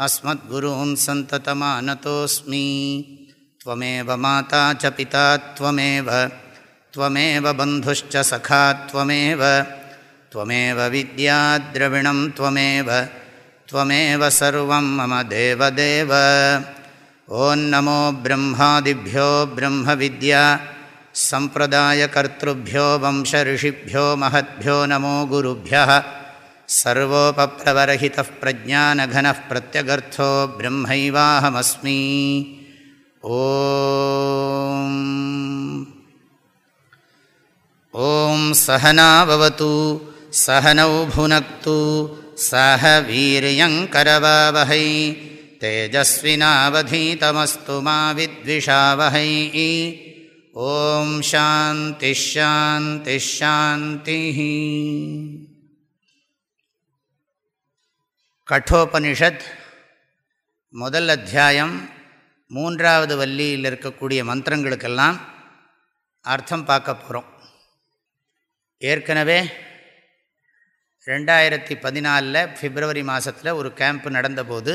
अस्मद्गुरून् सन्ततमानतोऽस्मि। त्वमेव माता च पिता त्वमेव। त्वमेव बन्धुश्च सखा त्वमेव। त्वमेव विद्याद्रविणं त्वमेव। त्वमेव सर्वं मम देवदेव। ॐ नमो ब्रह्मादिभ्यो ब्रह्मविद्या। सम्प्रदायकर्तृभ्यो वंशऋषिभ्यो महद्भ्यो नमो गुरुभ्यः सर्वोपप्लवरहितः प्रज्ञानघनः प्रत्यगर्थो ब्रह्मैवाहमस्मि ॐ ॐ सहनावतु सहनौ भुनक्तु सह वीर्यङ्करवावहै तेजस्विनावधीतमस्तु मा विद्विषावहै ॐ शान्तिश्शान्तिश्शान्तिः கட்டோபனிஷத் முதல் அத்தியாயம் மூன்றாவது வள்ளியில் இருக்கக்கூடிய மந்திரங்களுக்கெல்லாம் அர்த்தம் பார்க்க போகிறோம் ஏற்கனவே ரெண்டாயிரத்தி பதினாலில் பிப்ரவரி மாதத்தில் ஒரு கேம்ப் நடந்தபோது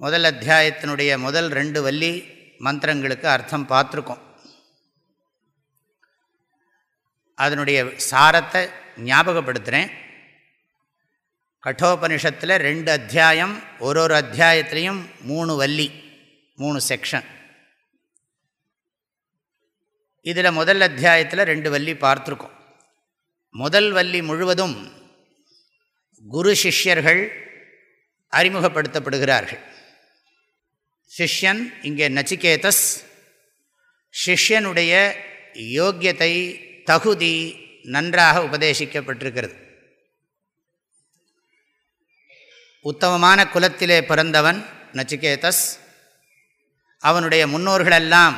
முதல் அத்தியாயத்தினுடைய முதல் ரெண்டு வள்ளி மந்திரங்களுக்கு அர்த்தம் பார்த்துருக்கோம். அதனுடைய சாரத்தை ஞாபகப்படுத்துகிறேன் கட்டோபனிஷத்தில் ரெண்டு அத்தியாயம் ஒரு ஒரு அத்தியாயத்துலேயும் மூணு வள்ளி மூணு செக்ஷன் இதில் முதல் அத்தியாயத்தில் ரெண்டு வள்ளி பார்த்துருக்கோம். முதல் வள்ளி முழுவதும் குரு சிஷ்யர்கள் அறிமுகப்படுத்தப்படுகிறார்கள். சிஷ்யன் இங்கே நச்சிகேதஸ் சிஷ்யனுடைய யோக்கியத்தை தகுதி நன்றாக உபதேசிக்கப்பட்டிருக்கிறது. உத்தமமான குலத்திலே பிறந்தவன் நச்சிகேதஸ். அவனுடைய முன்னோர்களெல்லாம்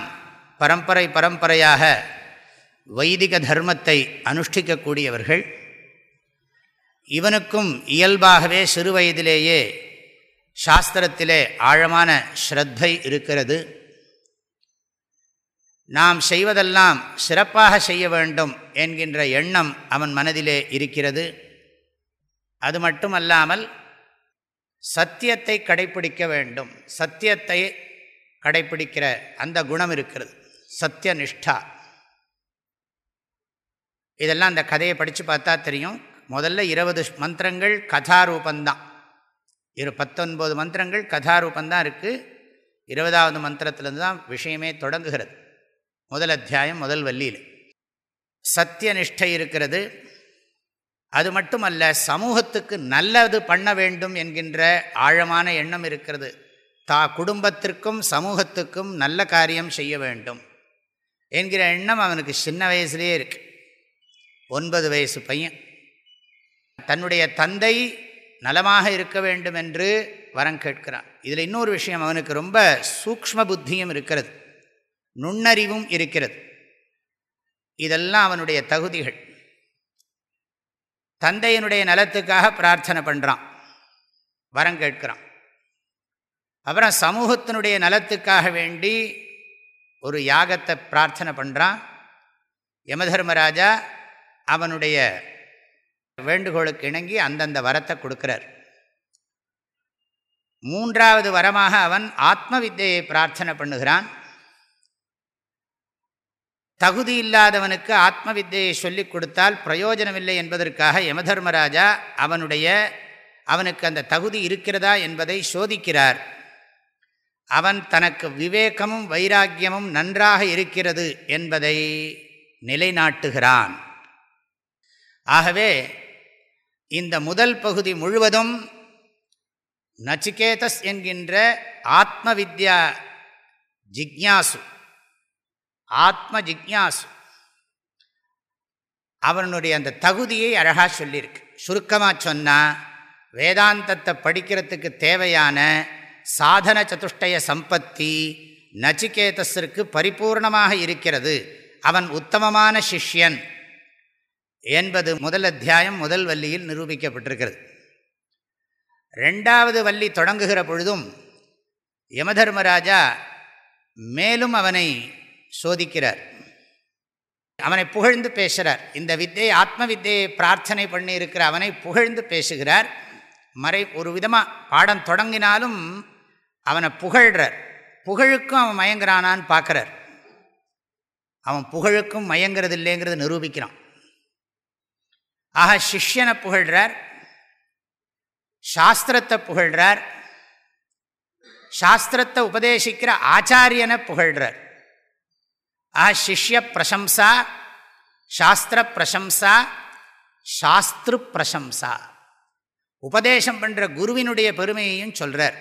பரம்பரை பரம்பரையாக வைதிக தர்மத்தை அனுஷ்டிக்கக்கூடியவர்கள். இவனுக்கும் இயல்பாகவே சிறு வயதிலேயே சாஸ்திரத்திலே ஆழமான ஸ்ரத்தை இருக்கிறது. நாம் செய்வதெல்லாம் சிறப்பாக செய்ய வேண்டும் என்கின்ற எண்ணம் அவன் மனதிலே இருக்கிறது. அது மட்டுமல்லாமல் சத்தியத்தை கடைப்பிடிக்க வேண்டும். சத்தியத்தை கடைப்பிடிக்கிற அந்த குணம் இருக்கிறது. சத்தியநிஷ்டா. இதெல்லாம் அந்த கதையை படித்து பார்த்தா தெரியும். முதல்ல இருபது மந்திரங்கள் கதாரூபந்தான். இரு பத்தொன்பது மந்திரங்கள் கதாரூபந்தான் இருக்குது இருபதாவது மந்திரத்திலேருந்து தான் விஷயமே தொடங்குகிறது. முதல் அத்தியாயம் முதல் வள்ளியில் சத்தியநிஷ்டை இருக்கிறது. அது மட்டுமல்ல சமூகத்துக்கு நல்லது பண்ண வேண்டும் என்கின்ற ஆழமான எண்ணம் இருக்கிறது. தா குடும்பத்திற்கும் சமூகத்துக்கும் நல்ல காரியம் செய்ய வேண்டும் என்கிற எண்ணம் அவனுக்கு சின்ன வயசுலேயே இருக்கு. ஒன்பது வயசு பையன். தன்னுடைய தந்தை நலமாக இருக்க வேண்டும் என்று வரம் கேட்கிறான். இதில் இன்னொரு விஷயம் அவனுக்கு ரொம்ப சூக்ம புத்தியும் இருக்கிறது. நுண்ணறிவும் இருக்கிறது. இதெல்லாம் அவனுடைய தகுதிகள். தந்தையினுடைய நலத்துக்காக பிரார்த்தனை பண்ணுறான் வரம் கேட்கிறான். அப்புறம் சமூகத்தினுடைய நலத்துக்காக வேண்டி ஒரு யாகத்தை பிரார்த்தனை பண்ணுறான் யமதர்மராஜா அவனுடைய வேண்டுகோளுக்கு இணங்கி அந்தந்த வரத்தை கொடுக்கிறார். மூன்றாவது வரமாக அவன் ஆத்ம வித்தையை பிரார்த்தனை பண்ணுகிறான். தகுதி இல்லாதவனுக்கு ஆத்ம வித்தியை சொல்லிக் கொடுத்தால் பிரயோஜனமில்லை என்பதற்காக யமதர்மராஜா அவனுடைய அவனுக்கு அந்த தகுதி இருக்கிறதா என்பதை சோதிக்கிறார். அவன் தனக்கு விவேகமும் வைராக்கியமும் நன்றாக இருக்கிறது என்பதை நிலைநாட்டுகிறான். ஆகவே இந்த முதல் பகுதி முழுவதும் நச்சிகேதஸ் என்கின்ற ஆத்ம வித்யா ஜிக்யாசு ஆத்ம ஜிக்யாசு. அவனுடைய அந்த தகுதியை அழகாக சொல்லியிருக்கு. சுருக்கமாக சொன்னால் வேதாந்தத்தை படிக்கிறதுக்கு தேவையான சாதன சதுஷ்டய சம்பத்தி நச்சிகேதஸிற்கு பரிபூர்ணமாக இருக்கிறது. அவன் உத்தமமான சிஷ்யன் என்பது முதல் அத்தியாயம் முதல் வள்ளியில் நிரூபிக்கப்பட்டிருக்கிறது. ரெண்டாவது வள்ளி தொடங்குகிற பொழுதும் யமதர்மராஜா மேலும் அவனை சோதிக்கிறார். அவனை புகழ்ந்து பேசுகிறார். இந்த வித்தையை ஆத்ம வித்தையை பிரார்த்தனை பண்ணி இருக்கிற அவனை புகழ்ந்து பேசுகிறார். மறை ஒரு விதமாக பாடம் தொடங்கினாலும் அவனை புகழ்கிறார் புகழுக்கும் அவன் மயங்குறானான்னு பார்க்குறார். அவன் புகழுக்கும் மயங்கிறது இல்லைங்கிறத நிரூபிக்கிறான். ஆக சிஷ்யனை புகழ்கிறார் சாஸ்திரத்தை புகழ்கிறார் சாஸ்திரத்தை உபதேசிக்கிற ஆச்சாரியனை புகழ்கிறார் ஆ சிஷ்ய பிரசம்சா சாஸ்திர பிரசம்சா சாஸ்திரு பிரசம்சா உபதேசம் பண்ணுற குருவினுடைய பெருமையையும் சொல்கிறார்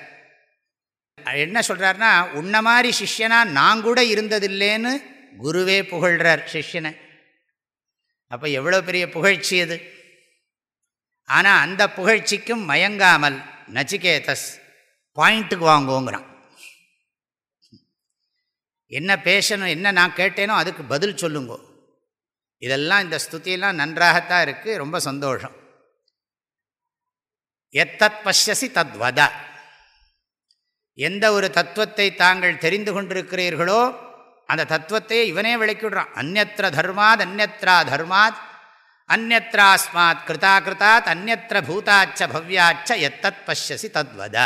என்ன சொல்கிறார்னா உன்ன மாதிரி சிஷ்யனா நான் கூட இருந்ததில்லேன்னு குருவே புகழ்கிறார் சிஷ்யனை அப்போ எவ்வளோ பெரிய புகழ்ச்சி அது ஆனால் அந்த புகழ்ச்சிக்கும் மயங்காமல் நச்சிகேதஸ் பாயிண்ட்டுக்கு வாங்குவோங்கிறான் என்ன பேசணும் என்ன நான் கேட்டேனோ அதுக்கு பதில் சொல்லுங்கோ. இதெல்லாம் இந்த ஸ்துதியெல்லாம் நன்றாகத்தான் இருக்குது ரொம்ப சந்தோஷம். எத்தத் பஷ்யசி தத்வத எந்த ஒரு தத்துவத்தை தாங்கள் தெரிந்து கொண்டிருக்கிறீர்களோ அந்த தத்துவத்தையே இவனே விளக்கிவிடுறான். அந்நத்திர தர்மாத் அந்நத்ரா தர்மாத் அந்நத்ராஸ்மாத் கிருதா கிருதாத் அந்நத்திர பூதாச்ச பவ்யாச்ச எத்தத் பஷ்யசி தத்வத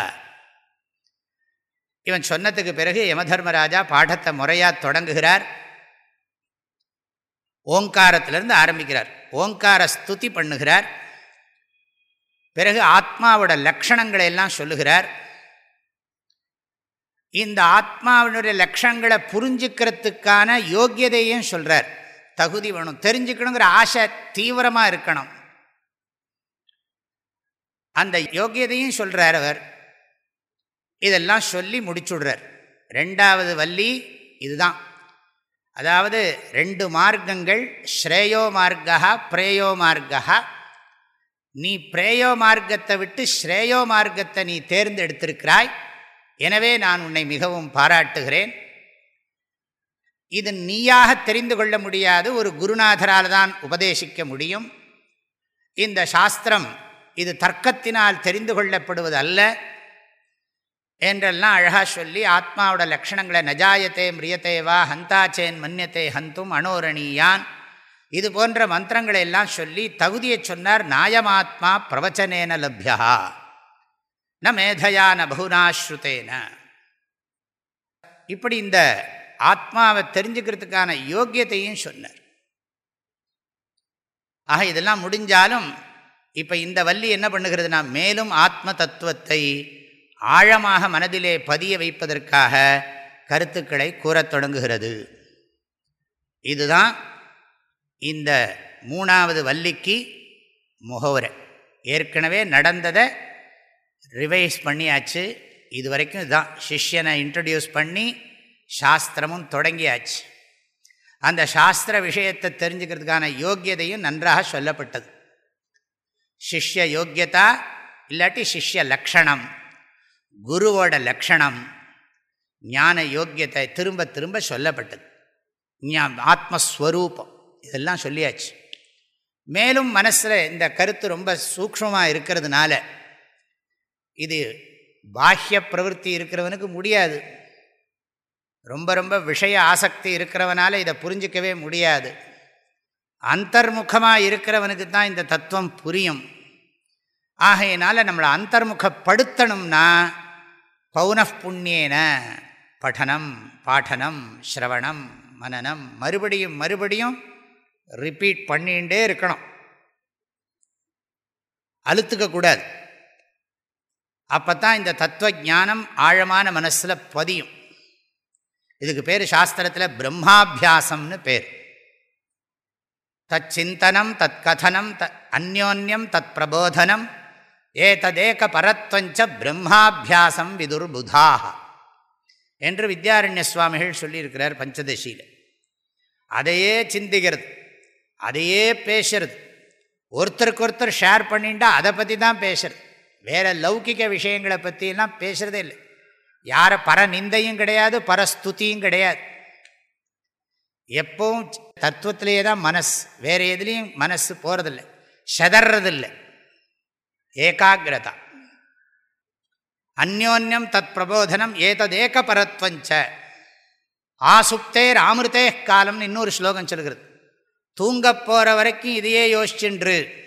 இவன் சொன்னதுக்கு பிறகு யமதர்மராஜா பாடத்தை முறையாக தொடங்குகிறார். ஓங்காரத்திலிருந்து ஆரம்பிக்கிறார். ஓங்கார ஸ்துதி பண்ணுகிறார். பிறகு ஆத்மாவோட லக்ஷணங்களை எல்லாம் சொல்லுகிறார். இந்த ஆத்மாவினுடைய லக்ஷணங்களை புரிஞ்சுக்கிறதுக்கான யோக்கியதையும் சொல்கிறார் தகுதி வேணும். தெரிஞ்சுக்கணுங்கிற ஆசை தீவிரமாக இருக்கணும். அந்த யோக்கியதையும் சொல்கிறார் அவர். இதெல்லாம் சொல்லி முடிச்சுடுறார். ரெண்டாவது வள்ளி இதுதான். அதாவது ரெண்டு மார்க்கங்கள் ஸ்ரேயோ மார்க்கா பிரேயோ மார்க்கா நீ பிரேயோ மார்க்கத்தை விட்டு ஸ்ரேயோ மார்க்கத்தை நீ தேர்ந்தெடுத்திருக்கிறாய். எனவே நான் உன்னை மிகவும் பாராட்டுகிறேன். இது நீயாக தெரிந்து கொள்ள முடியாது. ஒரு குருநாதரால் தான் உபதேசிக்க முடியும். இந்த சாஸ்திரம் இது தர்க்கத்தினால் தெரிந்து கொள்ளப்படுவது அல்ல என்றெல்லாம் அழகாக சொல்லி ஆத்மாவோட லக்ஷணங்களை நஜாயத்தே மிரியத்தேவா ஹந்தாச்சேன் மன்னியத்தை ஹந்தும் அனோரணியான் இது போன்ற மந்திரங்களை எல்லாம் சொல்லி தகுதியை சொன்னார் நாயமாத்மா பிரவச்சனேன லப்யா. ந மேதையா ந பகுனாஸ்ருத்தேன இப்படி இந்த ஆத்மாவை தெரிஞ்சுக்கிறதுக்கான யோக்கியத்தையும் சொன்னார். ஆக இதெல்லாம் முடிஞ்சாலும் இப்போ இந்த வள்ளி என்ன பண்ணுகிறதுனா மேலும் ஆத்ம தத்துவத்தை ஆழமாக மனதிலே பதிய வைப்பதற்காக கருத்துக்களை கூறத் தொடங்குகிறது. இதுதான் இந்த மூணாவது வள்ளிக்கு முகவுரை. ஏற்கனவே நடந்ததை ரிவைஸ் பண்ணியாச்சு. இது வரைக்கும் இதுதான். சிஷ்யனை இன்ட்ரடியூஸ் பண்ணி சாஸ்திரமும் தொடங்கியாச்சு. அந்த சாஸ்திர விஷயத்தை தெரிஞ்சுக்கிறதுக்கான யோக்கியதையும் நன்றாக சொல்லப்பட்டது. சிஷ்ய யோக்கியதா? இல்லாட்டி சிஷ்ய லக்ஷணம்? குருவோட லக்ஷணம் ஞான யோக்கியத்தை திரும்ப திரும்ப சொல்லப்பட்டது. ஞா ஆத்மஸ்வரூபம். இதெல்லாம் சொல்லியாச்சு. மேலும் மனசில் இந்த கருத்து ரொம்ப சூக்ஷமாக இருக்கிறதுனால இது பாஹ்ய பிரவருத்தி இருக்கிறவனுக்கு முடியாது. ரொம்ப ரொம்ப விஷய ஆசக்தி இருக்கிறவனால இதை புரிஞ்சிக்கவே முடியாது. அந்தர்முகமாக இருக்கிறவனுக்கு தான் இந்த தத்துவம் புரியும். ஆகையினால் நம்மளை அந்தர்முகப்படுத்தணும்னா பௌனப்புண்ணியேன படனம் பாடனம் ஸ்ரவணம் மனநம் மறுபடியும் மறுபடியும் ரிப்பீட் பண்ணிகிட்டே இருக்கணும். அழுத்துக்கக்கூடாது அப்போ தான் இந்த தத்துவ ஜானம் ஆழமான மனசில் பதியும். இதுக்கு பேர் சாஸ்திரத்தில் பிரம்மாபியாசம்னு பேர். தச்சிந்தனம் தற்கதனம் தத் கதனம் த அந்யோன்யம் தத் பிரபோதனம் ஏததேக பரத்வஞ்ச பிரம்மாபியாசம் விதுர்புதாக என்று வித்யாரண்ய சுவாமிகள் சொல்லியிருக்கிறார் பஞ்சதசியில். அதையே சிந்திக்கிறது அதையே பேசுறது. ஒருத்தருக்கு ஒருத்தர் ஷேர் பண்ணிட்டா அதை பற்றி தான் பேசுறது. வேறு லௌகிக விஷயங்களை பற்றியெல்லாம் பேசுகிறதே இல்லை. யார் பர நிந்தையும் கிடையாது பரஸ்துதியும் கிடையாது. எப்பவும் தத்துவத்திலேயே தான் மனசு வேறு எதுலேயும் மனசு போகிறதில்லை செதறதில்லை. ஏகாகிரதா. அந்யோன்யம் தத் பிரபோதனம் ஏததேக பரத்வஞ்ச ஆசுப்தே ராமிருத்தே காலம்னு இன்னொரு ஸ்லோகம் சொல்கிறது தூங்க போகிற வரைக்கும் இதையே யோசிச்சுன்று.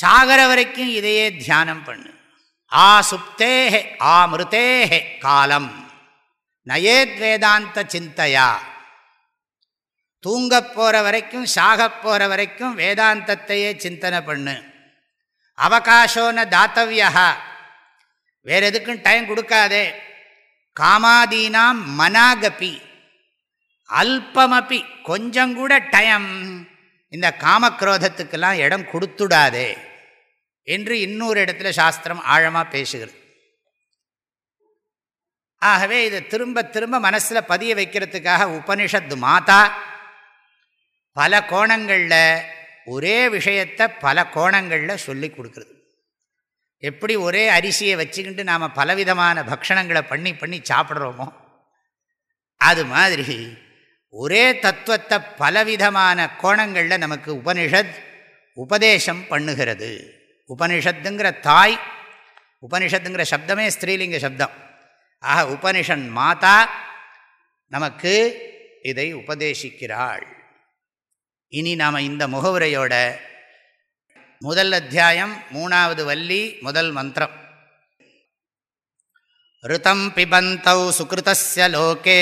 சாகர வரைக்கும் இதையே தியானம் பண்ணு. ஆசுப்தேஹே ஆமிருத்தேஹே காலம். நயேத் வேதாந்த சிந்தையா. தூங்க போகிற வரைக்கும் சாக போகிற வரைக்கும் வேதாந்தத்தையே சிந்தனை பண்ணு. அவகாசோன தாத்தவியா வேற எதுக்கும் டைம் கொடுக்காதே. காமாதீனாம் மனாகப்பி அல்பமப்பி கொஞ்சம் கூட டைம் இந்த காமக்ரோதத்துக்கெல்லாம் இடம் கொடுத்துடாதே. என்று இன்னொரு இடத்துல சாஸ்திரம் ஆழமாக பேசுகிறது. ஆகவே இதை திரும்ப திரும்ப மனசில் பதிய வைக்கிறதுக்காக உபனிஷத்து மாதா பல கோணங்களில் ஒரே விஷயத்தை பல கோணங்களில் சொல்லி கொடுக்குறது. எப்படி ஒரே அரிசியை வச்சுக்கிட்டு நாம் பலவிதமான பக்ஷணங்களை பண்ணி பண்ணி சாப்பிட்றோமோ அது மாதிரி ஒரே தத்துவத்தை பலவிதமான கோணங்களில் நமக்கு உபனிஷத் உபதேசம் பண்ணுகிறது. உபனிஷத்துங்கிற தாய் உபனிஷத்துங்கிற சப்தமே ஸ்திரீலிங்க சப்தம். ஆக உபனிஷன் மாதா நமக்கு இதை உபதேசிக்கிறாள். இனி நாம் இந்த முகவுரையோட முதல் அத்தியாயம் மூணாவது வள்ளி முதல் மந்திரம் ருதம் பிபந்தௌ சுகிருதஸ்ய லோகே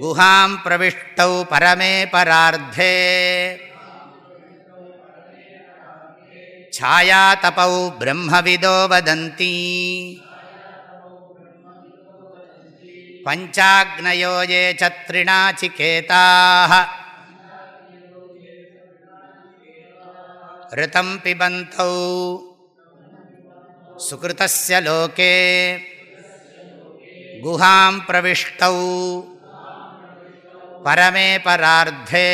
குஹாம் பிரவிஷ்டௌ பரமே பரார்த்தே छायातपौ ब्रह्मविदो वदन्ति पञ्चाग्नयो ये च त्रिणाचिकेताः ऋतं पिबन्तौ सुकृतस्य लोके गुहां प्रविष्टौ परमे परार्धे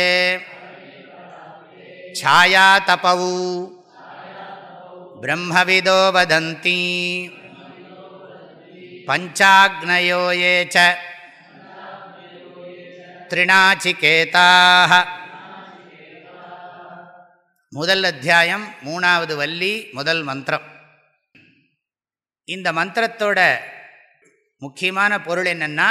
छायातपौ ब्रह्मविदो वदन्ति பஞ்சாக்னயோயே ச திரிணாச்சிகேதாக முதல் அத்தியாயம் மூணாவது வள்ளி முதல் மந்திரம். இந்த மந்திரத்தோட முக்கியமான பொருள் என்னென்னா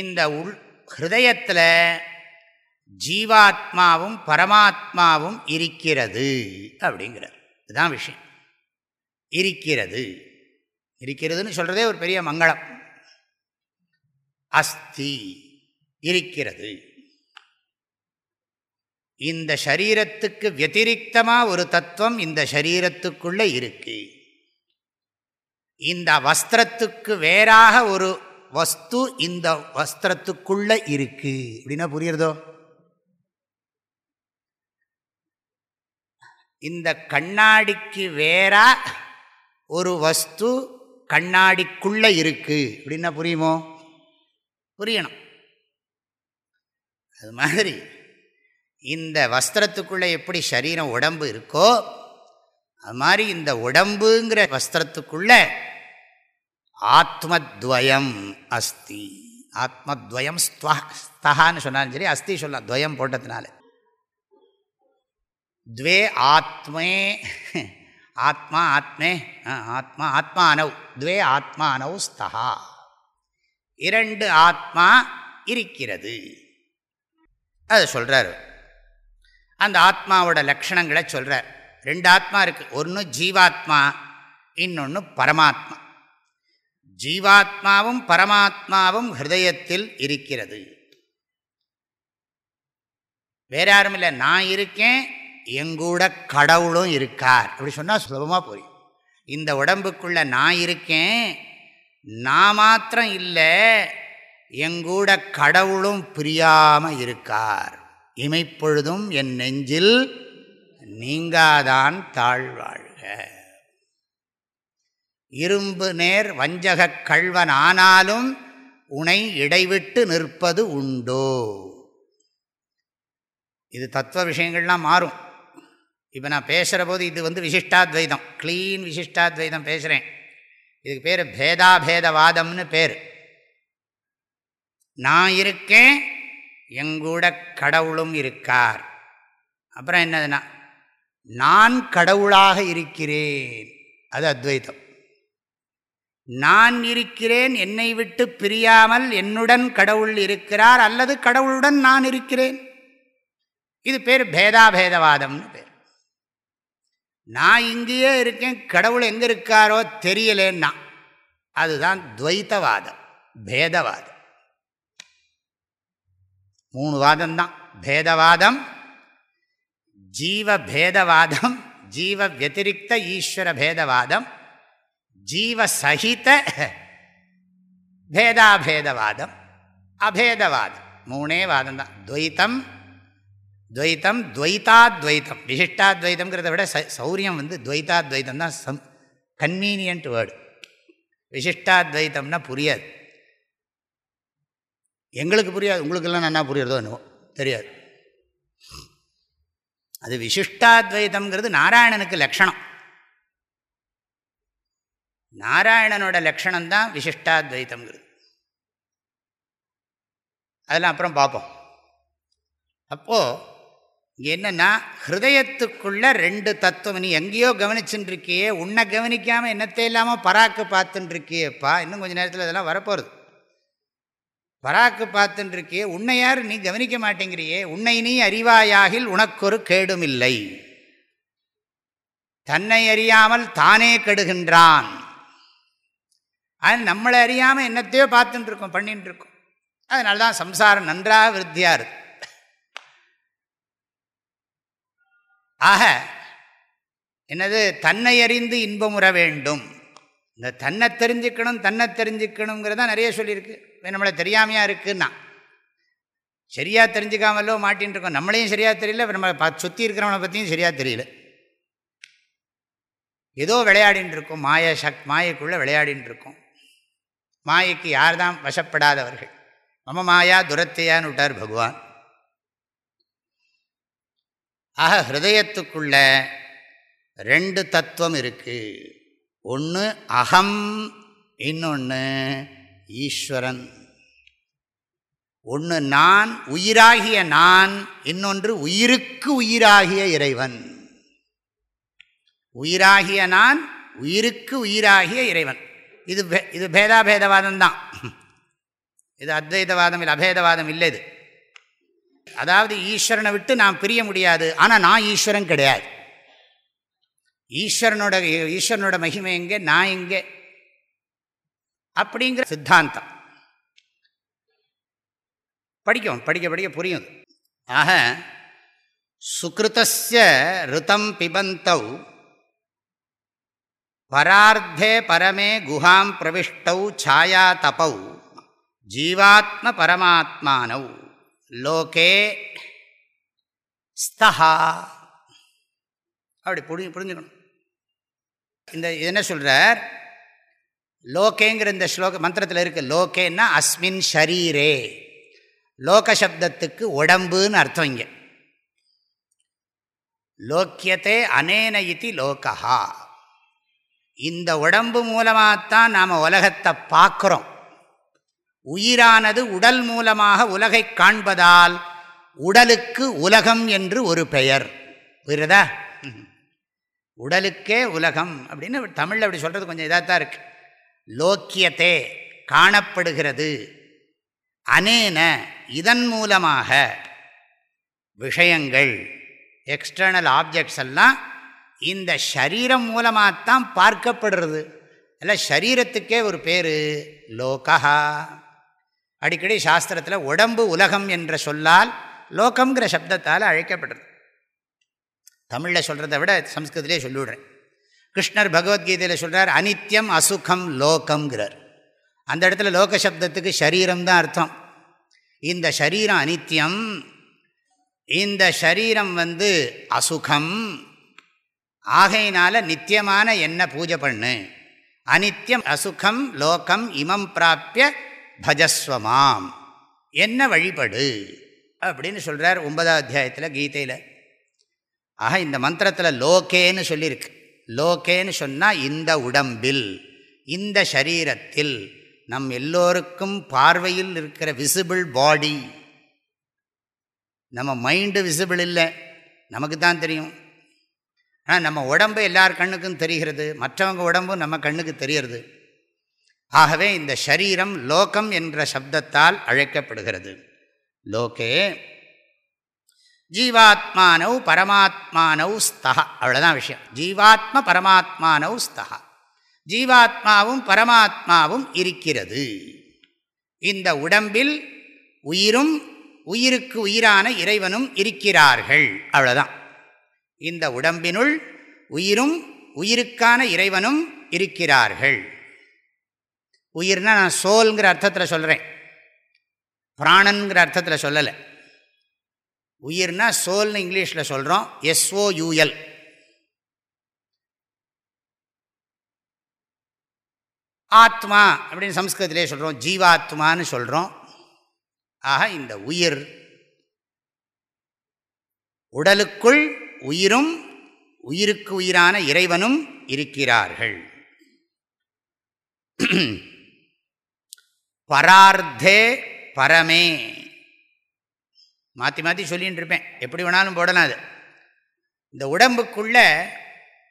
இந்த உள் ஹிருதயத்தில் ஜீவாத்மாவும் பரமாத்மாவும் இருக்கிறது அப்படிங்கிறார். இதுதான் விஷயம். இருக்கிறது. இருக்கிறதுன்னு சொல்கிறதே ஒரு பெரிய மங்களம். அஸ்தி இருக்கிறது. இந்த சரீரத்துக்கு வத்திரிகமாக ஒரு தத்துவம் இந்த சரீரத்துக்குள்ளே இருக்கு. இந்த வஸ்திரத்துக்கு வேறாக ஒரு வஸ்து இந்த வஸ்திரத்துக்குள்ளே இருக்கு. அப்படின்னா புரியுறதோ? இந்த கண்ணாடிக்கு வேறா ஒரு வஸ்து கண்ணாடிக்குள்ளே இருக்குது அப்படின்னா புரியுமோ? புரியணும். அது மாதிரி இந்த வஸ்திரத்துக்குள்ளே எப்படி சரீரம் உடம்பு இருக்கோ அது மாதிரி இந்த உடம்புங்கிற வஸ்திரத்துக்குள்ளே ஆத்மத்வயம் அஸ்தி. ஆத்மத்வயம் ஸ்துவா ஸ்தகான்னு சொன்னாலும் சரி அஸ்தி சொல்லலாம். துவயம் போட்டதுனால. துவே ஆத்மே ஆத்மா ஆத்மே ஆத்மா ஆத்மானவ் துவே ஆத்மானவ் ஸ்தா இரண்டு ஆத்மா இருக்கிறது. அதை சொல்கிறார் அந்த ஆத்மாவோட லக்ஷணங்களை சொல்கிறார் ரெண்டு ஆத்மா இருக்குது ஒன்று ஜீவாத்மா இன்னொன்று பரமாத்மா. ஜீவாத்மாவும் பரமாத்மாவும் ஹிருதயத்தில் இருக்கிறது. வேற யாரும் இல்லை நான் இருக்கேன் எங்கூட கடவுளும் இருக்கார். அப்படி சொன்னால் சுலபமாக புரியும். இந்த உடம்புக்குள்ளே நான் இருக்கேன் நான் மாத்திரம் இல்லை எங்கூட கடவுளும் பிரியாமல் இருக்கார். இமைப்பொழுதும் என் நெஞ்சில் நீங்காதான் தாழ்வாழ்க இரும்பு நேர் வஞ்சகக் கள்வன் ஆனாலும் உனை இடைவிட்டு நிற்பது உண்டோ? இது தத்துவ விஷயங்கள்லாம் மாறும். இப்போ நான் பேசுகிற போது இது வந்து விசிஷ்டாத்வைதம். க்ளீன் விசிஷ்டாத்வைதம் பேசுகிறேன் இதுக்கு பேர் பேதாபேதவாதம்னு பேர். நான் இருக்கேன் எங்கூட கடவுளும் இருக்கார். அப்புறம் என்னதுன்னா நான் கடவுளாக இருக்கிறேன். அது அத்வைத்தம் நான் இருக்கிறேன் என்னை விட்டு பிரியாமல் என்னுடன் கடவுள் இருக்கிறார் அல்லது கடவுளுடன் நான் இருக்கிறேன். இது பேர் பேதாபேதவாதம்னு பேர். நான் இங்கேயே இருக்கேன் கடவுள் எங்கே இருக்காரோ தெரியலேன்னா அதுதான் துவைத்தவாதம் பேதவாதம். மூணு வாதம்தான் பேதவாதம் ஜீவ பேதவாதம் ஜீவ வத்திரிக்த ஈஸ்வர பேதவாதம் ஜீவசகித பேதாபேதவாதம் அபேதவாதம். மூணே வாதம் தான் துவைத்தம் துவைத்தம் துவைத்தாத்வைத்தம். விசிஷ்டாத்வைத்தம்ங்கிறத விட சௌரியம் வந்து துவைத்தாத்வைத்தம் தான் சம் கன்வீனியன்ட் வேர்டு விசிஷ்டாத்வைத்தம்னா புரியாது. எங்களுக்கு புரியாது உங்களுக்கெல்லாம் நல்லா புரியுறதோ என்னவோ தெரியாது. அது விசிஷ்டாத்வைத்தம்ங்கிறது நாராயணனுக்கு லக்ஷணம் நாராயணனோட லக்ஷணம் தான் விசிஷ்டாத்வைத்தம்ங்கிறது. அதெல்லாம் அப்புறம் பார்ப்போம். அப்போது என்னென்னா ஹிருதயத்துக்குள்ள ரெண்டு தத்துவம். நீ எங்கேயோ கவனிச்சுட்டுருக்கியே உன்னை கவனிக்காமல் என்னத்தை இல்லாமல் பராக்கு பார்த்துட்டுருக்கியேப்பா இன்னும் கொஞ்சம் நேரத்தில் இதெல்லாம் வரப்போகிறது பராக்கு பார்த்துட்டுருக்கியே உன்னை யார்? நீ கவனிக்க மாட்டேங்கிறியே. உன்னை நீ அறிவாயாகில் உனக்கொரு கேடும் இல்லை தன்னை அறியாமல் தானே கெடுகின்றான். அது நம்மளை அறியாமல் என்னத்தையோ பார்த்துட்டுருக்கோம் பண்ணிட்டுருக்கோம் அதனால தான் சம்சாரம் நன்றாக விருத்தியாக இருக்குது ஆக என்னது? தன்னை அறிந்து இன்பமுற வேண்டும். இந்த தன்னை தெரிஞ்சுக்கணும் தன்னை தெரிஞ்சுக்கணுங்கிறதான் நிறைய சொல்லியிருக்கு. நம்மளை தெரியாமையாக இருக்குன்னா. சரியாக தெரிஞ்சுக்காமலோ மாட்டின்னு இருக்கோம். நம்மளையும் சரியாக தெரியல நம்ம சுற்றி இருக்கிறவனை பற்றியும் சரியாக தெரியல. ஏதோ விளையாடின்னு இருக்கோம். மாய சக் மாயக்குள்ளே விளையாடின்னு இருக்கோம். மாயைக்கு யார் தான் வசப்படாதவர்கள்? மம மாயா துரத்தையான்னு விட்டார் பகவான். ஆக ஹிருதயத்துக்குள்ள ரெண்டு தத்துவம் இருக்குது ஒன்று அகம் இன்னொன்று ஈஸ்வரன். ஒன்று நான் உயிராகிய நான் இன்னொன்று உயிருக்கு உயிராகிய இறைவன். உயிராகிய நான் உயிருக்கு உயிராகிய இறைவன். இது இது பேதாபேதவாதம் தான் இது அத்வைதவாதம் இல்லை அபேதவாதம் இல்லை இது. அதாவது ஈஸ்வரனை விட்டு நான் பிரிய முடியாது. ஆனால் நான் ஈஸ்வரன் கிடையாது. ஈஸ்வரனோட ஈஸ்வரனோட மகிமை எங்கே? நான் எங்கே? அப்படிங்கிற சித்தாந்தம். படிக்கும் படிக்க படிக்க புரியும். ஆக சுகிருத்திய ரிதம் பிபந்தௌ பரார்த்தே பரமே குஹாம் பிரவிஷ்டௌ சாயா தபௌ ஜீவாத்ம பரமாத்மானவ் லோகே ஸ்தஹா. அப்படி புரிஞ்சு புரிஞ்சுக்கணும். இந்த என்ன சொல்கிறார் லோகேங்கிற இந்த ஸ்லோக மந்திரத்தில் இருக்குது லோகேன்னா அஸ்மின் ஷரீரே. லோக சப்தத்துக்கு உடம்புன்னு அர்த்தம் இங்கே. லோக்கியத்தே அனேன இத்தி லோகா இந்த உடம்பு மூலமாகத்தான் நாம் உலகத்தை பார்க்குறோம். உயிரானது உடல் மூலமாக உலகை காண்பதால் உடலுக்கு உலகம் என்று ஒரு பெயர். புரியுறதா உடலுக்கே உலகம் அப்படின்னு தமிழில் அப்படி சொல்கிறது கொஞ்சம் இதாக தான் இருக்குது லோக்கியத்தே காணப்படுகிறது. அனேன இதன் மூலமாக விஷயங்கள் எக்ஸ்டர்னல் ஆப்ஜெக்ட்ஸ் எல்லாம் இந்த சரீரம் மூலமாகத்தான் பார்க்கப்படுறது. இல்லை சரீரத்துக்கே ஒரு பேர் லோகா அடிக்கடி சாஸ்திரத்தில் உடம்பு உலகம் என்ற சொல்லால் லோகங்கிற சப்தத்தால் அழைக்கப்படுறது. தமிழில் சொல்கிறத விட சம்ஸ்கிருதத்திலே சொல்லிவிடுறேன். கிருஷ்ணர் பகவத்கீதையில் சொல்கிறார் அனித்யம் அசுகம் லோகம்ங்கிறார். அந்த இடத்துல லோக சப்தத்துக்கு சரீரம் தான் அர்த்தம். இந்த சரீரம் அனித்யம் இந்த சரீரம் வந்து அசுகம். ஆகையினால நித்தியமான என்ன பூஜை பண்ணு? அனித்யம் அசுகம் லோகம் இமம் பிராப்பிய பஜஸ்வமாம். என்ன வழிபடு? அப்படின்னு சொல்கிறார் ஒன்பதாம் அத்தியாயத்தில் கீதையில். ஆக இந்த மந்திரத்தில் லோகேன்னு சொல்லியிருக்கு. லோகேன்னு சொன்னால் இந்த உடம்பில் இந்த சரீரத்தில் நம் எல்லோருக்கும் பார்வையில் இருக்கிற விசிபிள் பாடி நம்ம மைண்டு விசிபிள் இல்லை. நமக்கு தான் தெரியும். ஆனால் நம்ம உடம்பு எல்லார் கண்ணுக்கும் தெரிகிறது. மற்றவங்க உடம்பும் நம்ம கண்ணுக்கு தெரிகிறது. ஆகவே இந்த ஷரீரம் லோகம் என்ற சப்தத்தால் அழைக்கப்படுகிறது. லோகே ஜீவாத்மானவ் பரமாத்மானவ் ஸ்தகா அவ்வளோதான் விஷயம். ஜீவாத்ம பரமாத்மானவ் ஸ்தகா ஜீவாத்மாவும் பரமாத்மாவும் இருக்கிறது. இந்த உடம்பில் உயிரும் உயிருக்கு உயிரான இறைவனும் இருக்கிறார்கள். அவ்வளோதான் இந்த உடம்பினுள் உயிரும் உயிருக்கான இறைவனும் இருக்கிறார்கள். உயிர்னால் நான் சோல்ங்கிற அர்த்தத்தில் சொல்கிறேன் பிராணன்கிற அர்த்தத்தில் சொல்லலை. உயிர்னா சோல்னு இங்கிலீஷில் சொல்கிறோம் எஸ்ஓயூஎல் ஆத்மா அப்படின்னு சம்ஸ்கிருதத்திலே சொல்கிறோம் ஜீவாத்மான்னு சொல்கிறோம் ஆக இந்த உயிர் உடலுக்குள் உயிரும் உயிருக்கு உயிரான இறைவனும் இருக்கிறார்கள். பரார்த்தே பரமே. மாற்றி மாற்றி சொல்லின்னு இருப்பேன். எப்படி வேணாலும் போடலாம் அது. இந்த உடம்புக்குள்ள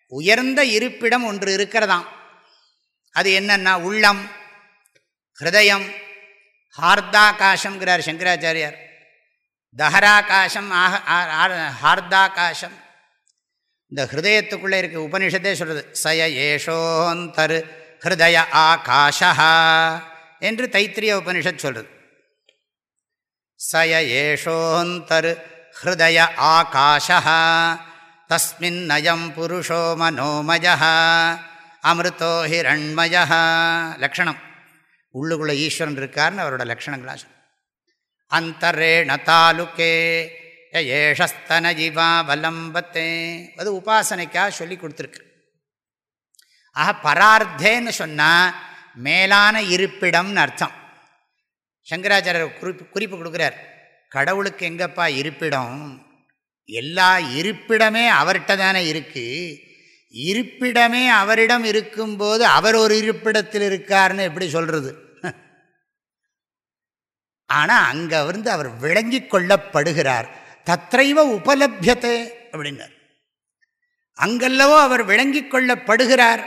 உயர்ந்த இருப்பிடம் ஒன்று இருக்கிறதாம். அது என்னன்னா உள்ளம் ஹிருதயம் ஹார்தாகாசம்ங்கிறார் சங்கராச்சாரியார். தஹராகாசம் ஆக ஹார்தாகாசம். இந்த ஹிருதயத்துக்குள்ளே இருக்க உபனிஷத்தே சொல்கிறது சய ஏஷோந்தரு ஹிருதய ஆகாஷா என்று தைத்திரிய உபனிஷத் சொல்கிறது சய ஏஷோந்தர் ஹிருதய ஆகாஷா தஸ்மின் நயம் புருஷோ மனோமய அமிர்தோ ஹிரண்மய லக்ஷணம். உள்ளுக்குள்ள ஈஸ்வரன் இருக்கார்னு அவரோட லக்ஷணங்களாக சொல். அந்தரேண தாலுக்கே ஏஷஸ்தன ஜீவா வலம்பத்தே. அது உபாசனைக்காக சொல்லி கொடுத்துருக்கு. ஆக பரார்த்தேன்னு சொன்னால் மேலான இருப்பிடம்னு அர்த்தம். சங்கராச்சாரியர் குறிப்பு குறிப்பு கொடுக்குறார். கடவுளுக்கு எங்கப்பா இருப்பிடம்? எல்லா இருப்பிடமே அவர்கிட்ட தானே இருக்குது இருப்பிடமே அவரிடம் இருக்கும்போது அவர் ஒரு இருப்பிடத்தில் இருக்கார்னு எப்படி சொல்கிறது ஆனால் அங்கே இருந்து அவர் விளங்கி கொள்ளப்படுகிறார். தத்தைவ உபலபியத்தை அப்படின்னார். அங்கல்லவோ அவர் விளங்கி கொள்ளப்படுகிறார்.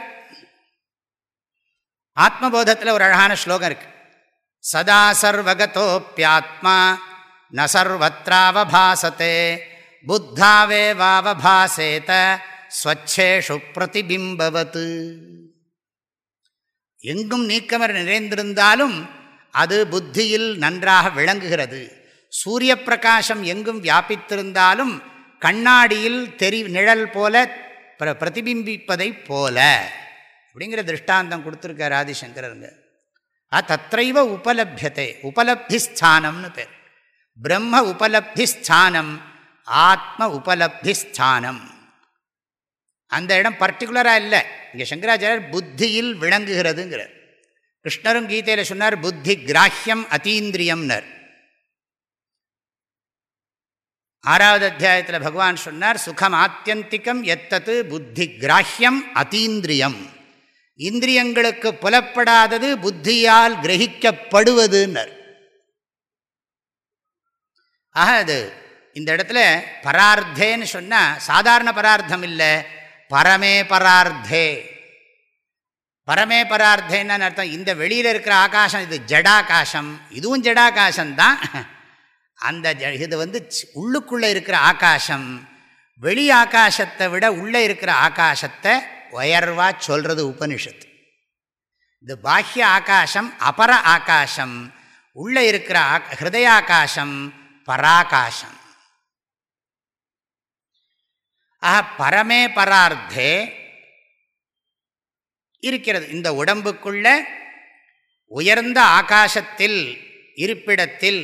ஆத்மபோதத்தில் ஒரு அழகான ஸ்லோகம் இருக்கு. சதா சர்வகதோப்பியாத்மா ந சர்வத்ராவபாசத்தே புத்தாவே வாவபாசேத ஸ்வச்சேஷு பிரதிபிம்பவத்து எங்கும் நீக்கமர் நிறைந்திருந்தாலும் அது புத்தியில் நன்றாக விளங்குகிறது. சூரிய பிரகாசம் எங்கும் வியாபித்திருந்தாலும் கண்ணாடியில் தெரி நிழல் போல பிர போல. அப்படிங்கிற திருஷ்டாந்தம் கொடுத்துருக்கார் ஆதிசங்கரங்க ஆ தத்தைவ உபலபியத்தை உபலப்திஸ்தானம்னு பேர். பிரம்ம உபலப்திஸ்தானம் ஆத்ம உபலப்திஸ்தானம். அந்த இடம் பர்டிகுலராக இல்லை. இங்கே சங்கராச்சாரியர் புத்தியில் விளங்குகிறதுங்கிறார். கிருஷ்ணரும் கீதையில் சொன்னார் புத்தி கிராஹ்யம் அத்தீந்திரியம்னர் ஆறாவது அத்தியாயத்தில் பகவான் சொன்னார் சுகம் ஆத்தியந்திகம் எத்தது புத்தி கிராஹ்யம் அத்தீந்திரியம் இந்திரியங்களுக்கு புலப்படாதது புத்தியால் கிரகிக்கப்படுவதுன்னர். ஆக அது இந்த இடத்துல பரார்த்தேன்னு சொன்னால் சாதாரண பரார்த்தம் இல்லை. பரமே பரார்த்தே. பரமே பரார்த்தேன்னு அர்த்தம்? இந்த வெளியில் இருக்கிற ஆகாசம் இது ஜடாகாசம். இதுவும் ஜடாகாசம்தான். அந்த இது வந்து உள்ளுக்குள்ளே இருக்கிற ஆகாசம். வெளி ஆகாசத்தை விட உள்ளே இருக்கிற ஆகாசத்தை உயர்வாக சொல்கிறது உபனிஷத்து. இந்த பாஹ்ய ஆகாசம் அபர ஆகாசம் உள்ளே இருக்கிற ஹிருதயாகாசம் பராகாசம். ஆக பரமே பரார்த்தே இருக்கிறது. இந்த உடம்புக்குள்ள உயர்ந்த ஆகாசத்தில் இருப்பிடத்தில்